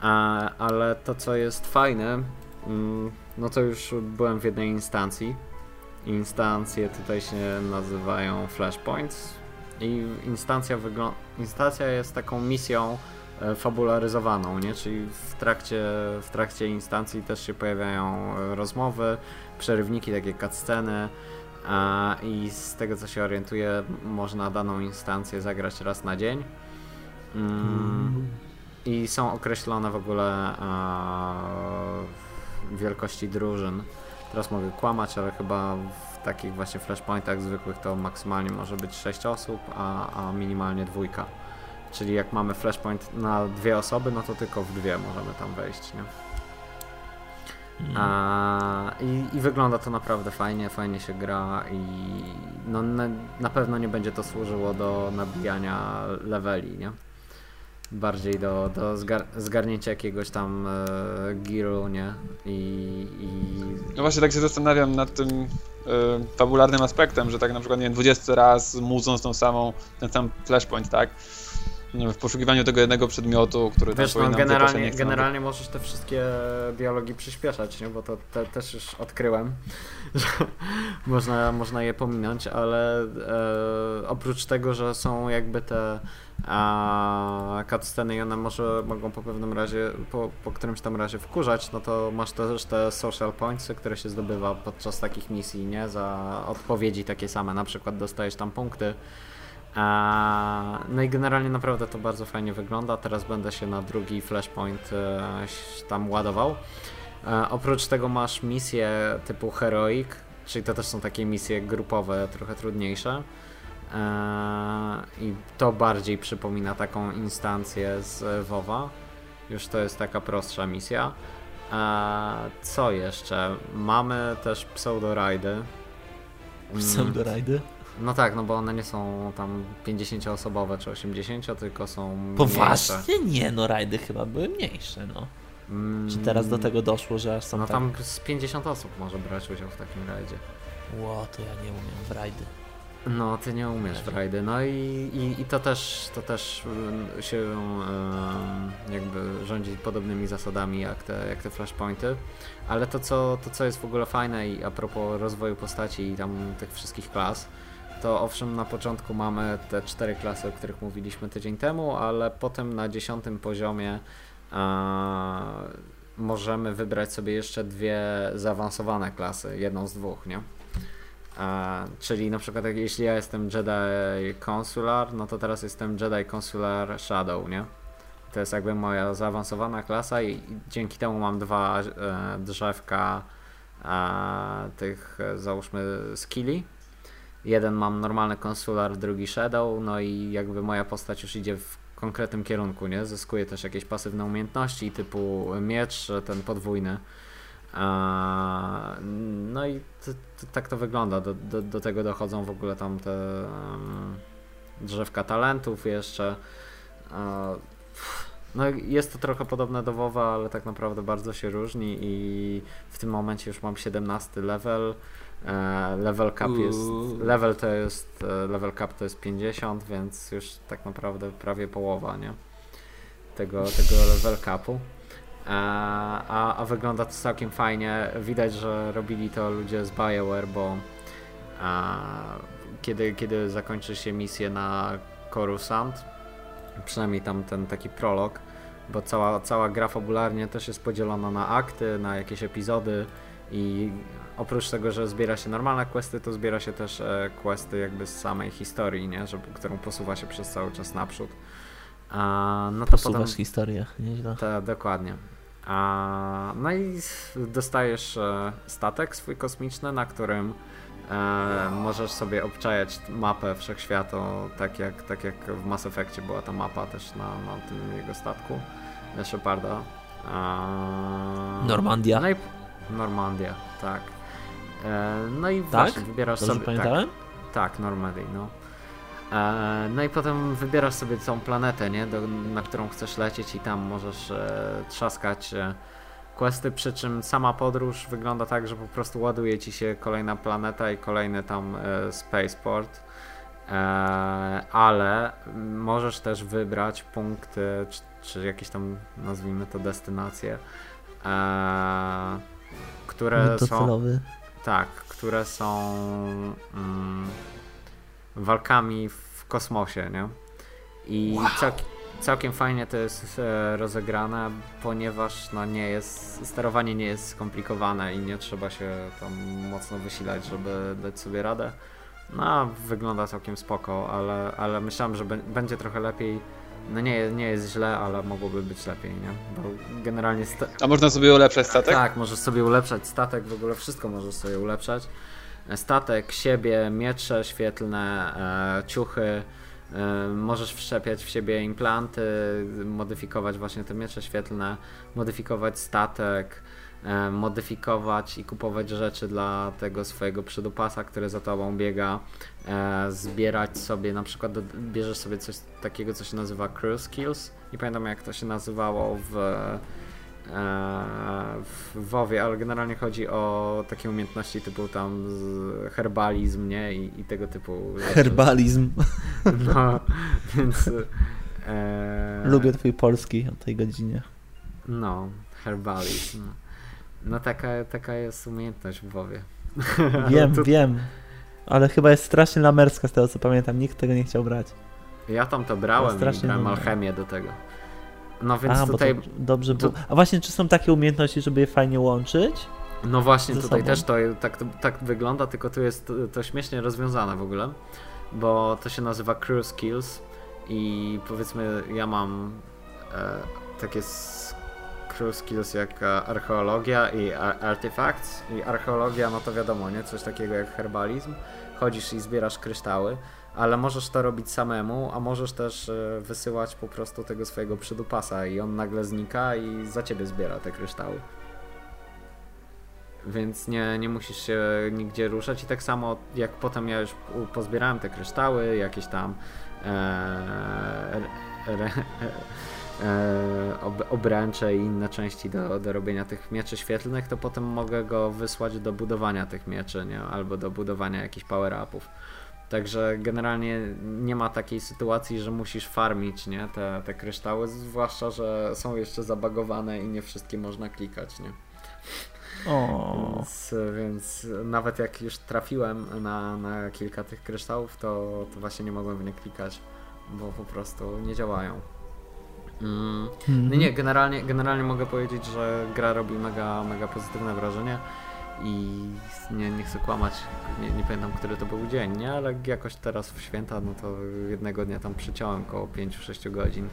A, ale to, co jest fajne, mm, no to już byłem w jednej instancji. Instancje tutaj się nazywają flashpoints i instancja, wyglą- instancja jest taką misją fabularyzowaną, nie? Czyli w trakcie, w trakcie instancji też się pojawiają e, rozmowy, przerywniki, takie cutsceny a, i z tego co się orientuję można daną instancję zagrać raz na dzień. Mm, i są określone w ogóle e, wielkości drużyn. Teraz mogę kłamać, ale chyba w takich właśnie flashpointach zwykłych to maksymalnie może być 6 osób, a, a minimalnie dwójka. Czyli jak mamy flashpoint na dwie osoby, no to tylko w dwie możemy tam wejść, nie? A, i, I wygląda to naprawdę fajnie, fajnie się gra i no, na, na pewno nie będzie to służyło do nabijania leveli, nie? Bardziej do, do zgar zgarnięcia jakiegoś tam e, gearu, nie? I, i No właśnie tak się zastanawiam nad tym e, fabularnym aspektem, że tak na przykład, nie wiem, 20 raz mudząc tą samą, ten sam flashpoint, tak? No, W poszukiwaniu tego jednego przedmiotu, który tam Wiesz, no wypaść, a generalnie, generalnie możesz te wszystkie dialogi przyspieszać, nie? bo to te, też już odkryłem, że można, można je pominąć, ale e, oprócz tego, że są jakby te a, cutsceny i one może mogą po pewnym razie, po, po którymś tam razie wkurzać, no to masz też te social pointsy, które się zdobywa podczas takich misji, nie? Za odpowiedzi takie same, na przykład dostajesz tam punkty No i generalnie naprawdę to bardzo fajnie wygląda. Teraz będę się na drugi flashpoint e, tam ładował. E, oprócz tego masz misje typu Heroic, czyli to też są takie misje grupowe, trochę trudniejsze. E, I to bardziej przypomina taką instancję z WoWa. Już to jest taka prostsza misja. Co jeszcze? Mamy też pseudo-rajdy. Mm, Pseudorajdy? No tak, no bo one nie są tam 50-osobowe czy 80, tylko są mniejsze. Poważnie? Nie, no rajdy chyba były mniejsze, no. Mm, Czy teraz do tego doszło, że aż są No tak... tam z 50 osób może brać udział w takim rajdzie. Ło, to ja nie umiem w rajdy. No, ty nie umiesz w rajdy. No i, i, i to też, to też mm, się em, jakby rządzi podobnymi zasadami jak te, jak te flashpointy. Ale to co, to, co jest w ogóle fajne i a propos rozwoju postaci i tam tych wszystkich klas, to owszem na początku mamy te cztery klasy, o których mówiliśmy tydzień temu, ale potem na dziesiątym poziomie możemy wybrać sobie jeszcze dwie zaawansowane klasy, jedną z dwóch, nie? Czyli na przykład jak, jeśli ja jestem Jedi Consular, no to teraz jestem Jedi Consular Shadow, nie? To jest jakby moja zaawansowana klasa i, dzięki temu mam dwa e, drzewka tych e, załóżmy skilli. Jeden mam normalny Consular, drugi Shadow, no i jakby moja postać już idzie w konkretnym kierunku, nie? Zyskuje też jakieś pasywne umiejętności typu miecz, ten podwójny. No i tak to wygląda. Do, do, do tego dochodzą w ogóle tam te drzewka talentów jeszcze. No jest to trochę podobne do WoWa, ale tak naprawdę bardzo się różni i w tym momencie już mam 17 level. E, Level cap jest. Uuu. Level to jest. e, Level cap to jest 50, więc już tak naprawdę prawie połowa, nie? tego, tego level capu. A, a wygląda to całkiem fajnie. Widać, że robili to ludzie z BioWare, bo a, kiedy, kiedy zakończy się misję na Coruscant, przynajmniej tam ten taki prolog, bo cała, cała gra fabularnie też jest podzielona na akty, na jakieś epizody i oprócz tego, że zbiera się normalne questy, to zbiera się też e, questy jakby z samej historii, nie? Żeby, którą posuwa się przez cały czas naprzód. A, no to Posuwasz potem... historię, nieźle. Tak, dokładnie. A, no i dostajesz e, statek swój kosmiczny, na którym e, możesz sobie obczajać mapę wszechświatu, tak jak, tak jak w Mass Effectie była ta mapa też na, na tym jego statku Sheparda. Normandia. No i, Normandia, tak. E, no i właśnie wybierasz Dobrze sobie. pamiętałem? Tak, tak Normandy, no. E, no i potem wybierasz sobie tą planetę, nie? Do, na którą chcesz lecieć i tam możesz e, trzaskać e, questy, przy czym sama podróż wygląda tak, że po prostu ładuje ci się kolejna planeta i kolejny tam e, spaceport. E, ale możesz też wybrać punkty, czy, czy jakieś tam, nazwijmy to, destynacje, e, które są... Tak, które są mm, walkami w kosmosie, nie? I Wow. cał, całkiem fajnie to jest e, rozegrane, ponieważ no nie jest, sterowanie nie jest skomplikowane i nie trzeba się tam mocno wysilać, żeby dać sobie radę. No, wygląda całkiem spoko, ale, ale myślałem, że be- będzie trochę lepiej. No nie, nie jest źle, ale mogłoby być lepiej, nie? Bo generalnie A można sobie ulepszać statek? tak, możesz sobie ulepszać statek, w ogóle wszystko możesz sobie ulepszać. Statek, siebie, miecze świetlne, e, ciuchy. E, możesz wszczepiać w siebie implanty, modyfikować właśnie te miecze świetlne, modyfikować statek, e, modyfikować i kupować rzeczy dla tego swojego przydupasa, który za tobą biega, zbierać sobie, na przykład bierzesz sobie coś takiego, co się nazywa Crew Skills. Nie pamiętam jak to się nazywało w e, w WoWie, ale generalnie chodzi o takie umiejętności typu tam herbalizm, nie? I, i tego typu rzeczy. Herbalizm. No, więc... E, Lubię twój polski o tej godzinie. No, herbalizm. No taka, taka jest umiejętność w WoWie. Wiem, wiem. Ale chyba jest strasznie lamerska z tego co pamiętam. Nikt tego nie chciał brać. Ja tam to brałem i strasznie brałem alchemię do tego. No więc A, tutaj... to dobrze to- było. A właśnie, czy są takie umiejętności, żeby je fajnie łączyć? No właśnie, tutaj sobą. też to tak, tak wygląda, tylko tu jest to, to śmiesznie rozwiązane w ogóle, bo to się nazywa Crew Skills i powiedzmy ja mam e, takie Crew Skills jak e, archeologia i ar- artifacts i archeologia no to wiadomo, nie? Coś takiego jak herbalizm, chodzisz i zbierasz kryształy, ale możesz to robić samemu, a możesz też e, wysyłać po prostu tego swojego przydupasa i on nagle znika i za ciebie zbiera te kryształy. Więc nie, nie musisz się nigdzie ruszać. I tak samo jak potem ja już pozbierałem te kryształy, jakieś tam e, re, e, ob, obręcze i inne części do, do robienia tych mieczy świetlnych, to potem mogę go wysłać do budowania tych mieczy, nie? albo do budowania jakichś power-upów. Także generalnie nie ma takiej sytuacji, że musisz farmić nie? Te, te kryształy, zwłaszcza, że są jeszcze zabagowane i nie wszystkie można klikać. Nie? Więc, więc nawet jak już trafiłem na, na kilka tych kryształów, to, to właśnie nie mogłem w nie klikać, bo po prostu nie działają. Mm. No nie, generalnie, generalnie mogę powiedzieć, że gra robi mega, mega pozytywne wrażenie i nie, nie chcę kłamać, nie, nie pamiętam, który to był dzień, nie? Ale jakoś teraz w święta, no to jednego dnia tam przyciąłem około 5-6 godzin.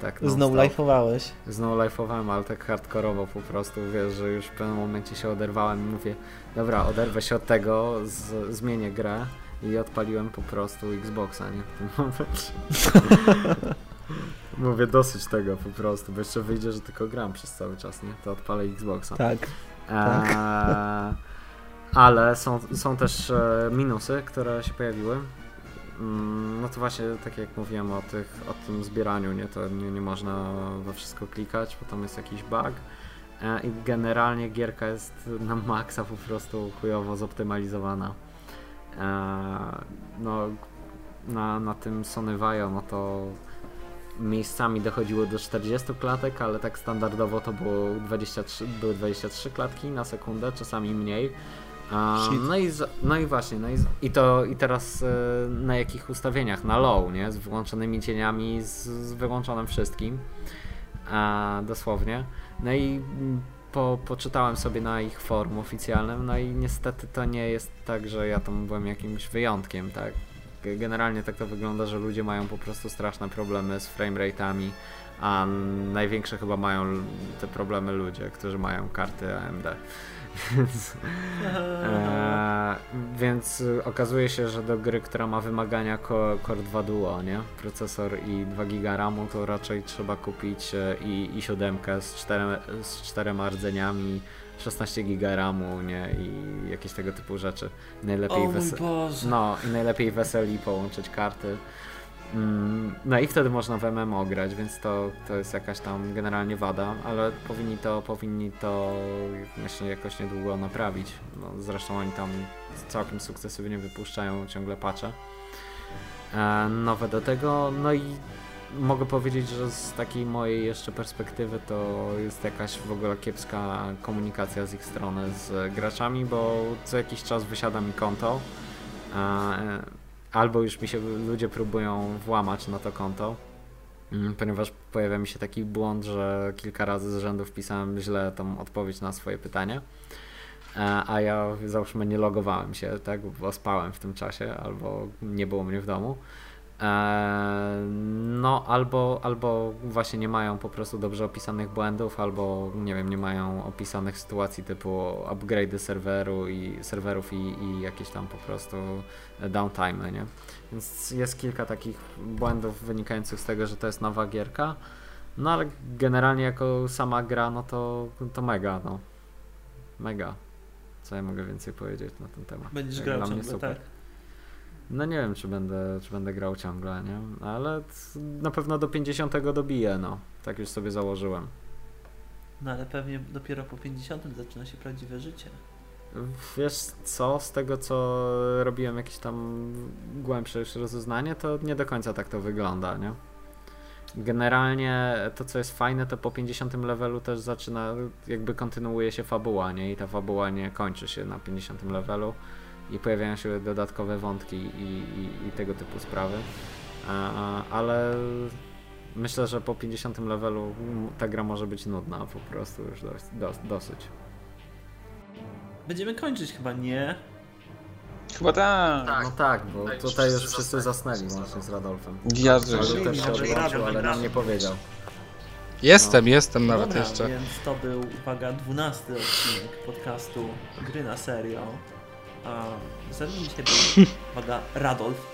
Tak, Znowu life'owałeś. Znowu life'owałem, ale tak hardkorowo po prostu, wiesz, że już w pewnym momencie się oderwałem i mówię, dobra, oderwę się od tego, z, zmienię grę i odpaliłem po prostu Xboxa, nie? W tym momencie. Mówię, dosyć tego po prostu, bo jeszcze wyjdzie, że tylko gram przez cały czas, nie? To odpalę Xboxa. Tak. Eee, ale są, są też e, minusy, które się pojawiły. Mm, No to właśnie, tak jak mówiłem o, tych, o tym zbieraniu, nie, to nie, nie można we wszystko klikać, bo tam jest jakiś bug. E, I generalnie gierka jest na maksa po prostu chujowo zoptymalizowana. E, No, na, na tym Sony Vaio, no to miejscami dochodziło do 40 klatek, ale tak standardowo to było 23, były 23 klatki na sekundę, czasami mniej. Shit. no, i, no i właśnie, no i, i, to, i teraz e, na jakich ustawieniach? Na low, nie? Z wyłączonymi cieniami, z, z wyłączonym wszystkim. A, dosłownie. No i mm, po, poczytałem sobie na ich forum oficjalnym, no i niestety to nie jest tak, że ja tam byłem jakimś wyjątkiem, tak? G- Generalnie tak to wygląda, że ludzie mają po prostu straszne problemy z framerate'ami, a największe chyba mają te problemy ludzie, którzy mają karty AMD. Więc, e, więc okazuje się, że do gry, która ma wymagania Core, Core 2 Duo, nie? Procesor i 2 GB RAMu, to raczej trzeba kupić e, i, i 7 z, 4, z czterema rdzeniami, 16 GB RAMu, nie? I jakieś tego typu rzeczy. Najlepiej O mój wese- Boże. no i najlepiej weseli połączyć karty. Mm, No i wtedy można w MMO grać, więc to, to jest jakaś tam generalnie wada, ale powinni to, powinni to myślę jakoś niedługo naprawić. No, zresztą oni tam całkiem sukcesywnie wypuszczają ciągle patche. Nowe do tego, no i mogę powiedzieć, że z takiej mojej jeszcze perspektywy to jest jakaś w ogóle kiepska komunikacja z ich strony z graczami, bo co jakiś czas wysiada mi konto. e, Albo już mi się ludzie próbują włamać na to konto, mm, ponieważ pojawia mi się taki błąd, że kilka razy z rzędu wpisałem źle tą odpowiedź na swoje pytanie. E, A ja załóżmy nie logowałem się, tak, bo spałem w tym czasie, albo nie było mnie w domu. No, albo, albo właśnie nie mają po prostu dobrze opisanych błędów, albo nie wiem, nie mają opisanych sytuacji typu upgrade serweru i serwerów i, i jakieś tam po prostu downtime, nie? Więc jest kilka takich błędów wynikających z tego, że to jest nowa gierka. No ale generalnie jako sama gra, no to, to mega, no. Mega. Co ja mogę więcej powiedzieć na ten temat? Będziesz grał ciągle, super. tak? No nie wiem, czy będę, czy będę grał ciągle, nie? Ale na pewno do 50 dobiję, no. Tak już sobie założyłem. No ale pewnie dopiero po 50 zaczyna się prawdziwe życie. Wiesz co, z tego co robiłem jakieś tam głębsze już rozeznanie, to nie do końca tak to wygląda, nie? Generalnie to co jest fajne, to po 50 levelu też zaczyna, jakby kontynuuje się fabuła, nie? I ta fabuła nie kończy się na 50 levelu i pojawiają się dodatkowe wątki i, i, i tego typu sprawy. A, ale myślę, że po 50 levelu ta gra może być nudna po prostu już dos, dosyć. Będziemy kończyć chyba, nie? Chyba tak. Tak. No tak, bo Tutaj już tutaj już wszyscy zasnęli. łącznie z Radolfem. Ja też się odłączył, ale nam nie powiedział. Jestem, jestem nawet Dobra, jeszcze. więc to był, uwaga, 12 odcinek podcastu Gry na serio. Mną dzisiaj był, uwaga, Radolf.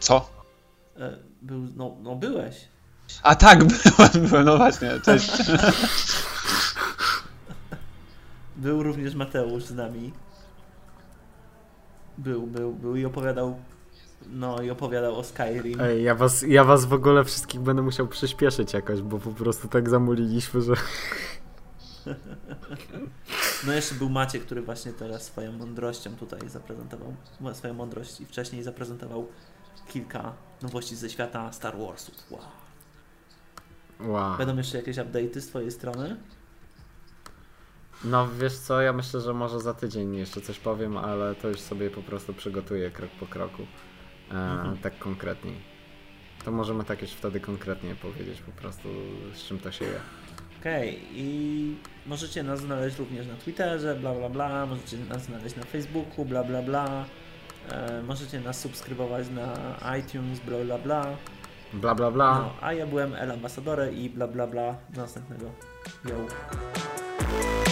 Co? E, Był, no, no byłeś. A tak, byłem, byłem, no właśnie, cześć. Był również Mateusz z nami. Był, był, był i opowiadał. No i opowiadał o Skyrim. Ej, ja was, ja was w ogóle wszystkich będę musiał przyspieszyć jakoś, bo po prostu tak zamuliliśmy, że... No jeszcze był Maciek, który właśnie teraz swoją mądrością tutaj zaprezentował. Swoją mądrość i wcześniej zaprezentował kilka nowości ze świata Star Warsów. Wow. Wow. Będą jeszcze jakieś update'y z twojej strony? No wiesz co, ja myślę, że może za tydzień jeszcze coś powiem, ale to już sobie po prostu przygotuję krok po kroku. E, Mhm. Tak konkretniej. To możemy tak już wtedy konkretnie powiedzieć po prostu z czym to się je. Okej, i możecie nas znaleźć również na Twitterze, bla bla bla, możecie nas znaleźć na Facebooku, bla bla bla. E, możecie nas subskrybować na iTunes, bla bla bla. Bla bla bla. No, a ja byłem El Ambasadore i bla bla bla. Do następnego. Yo.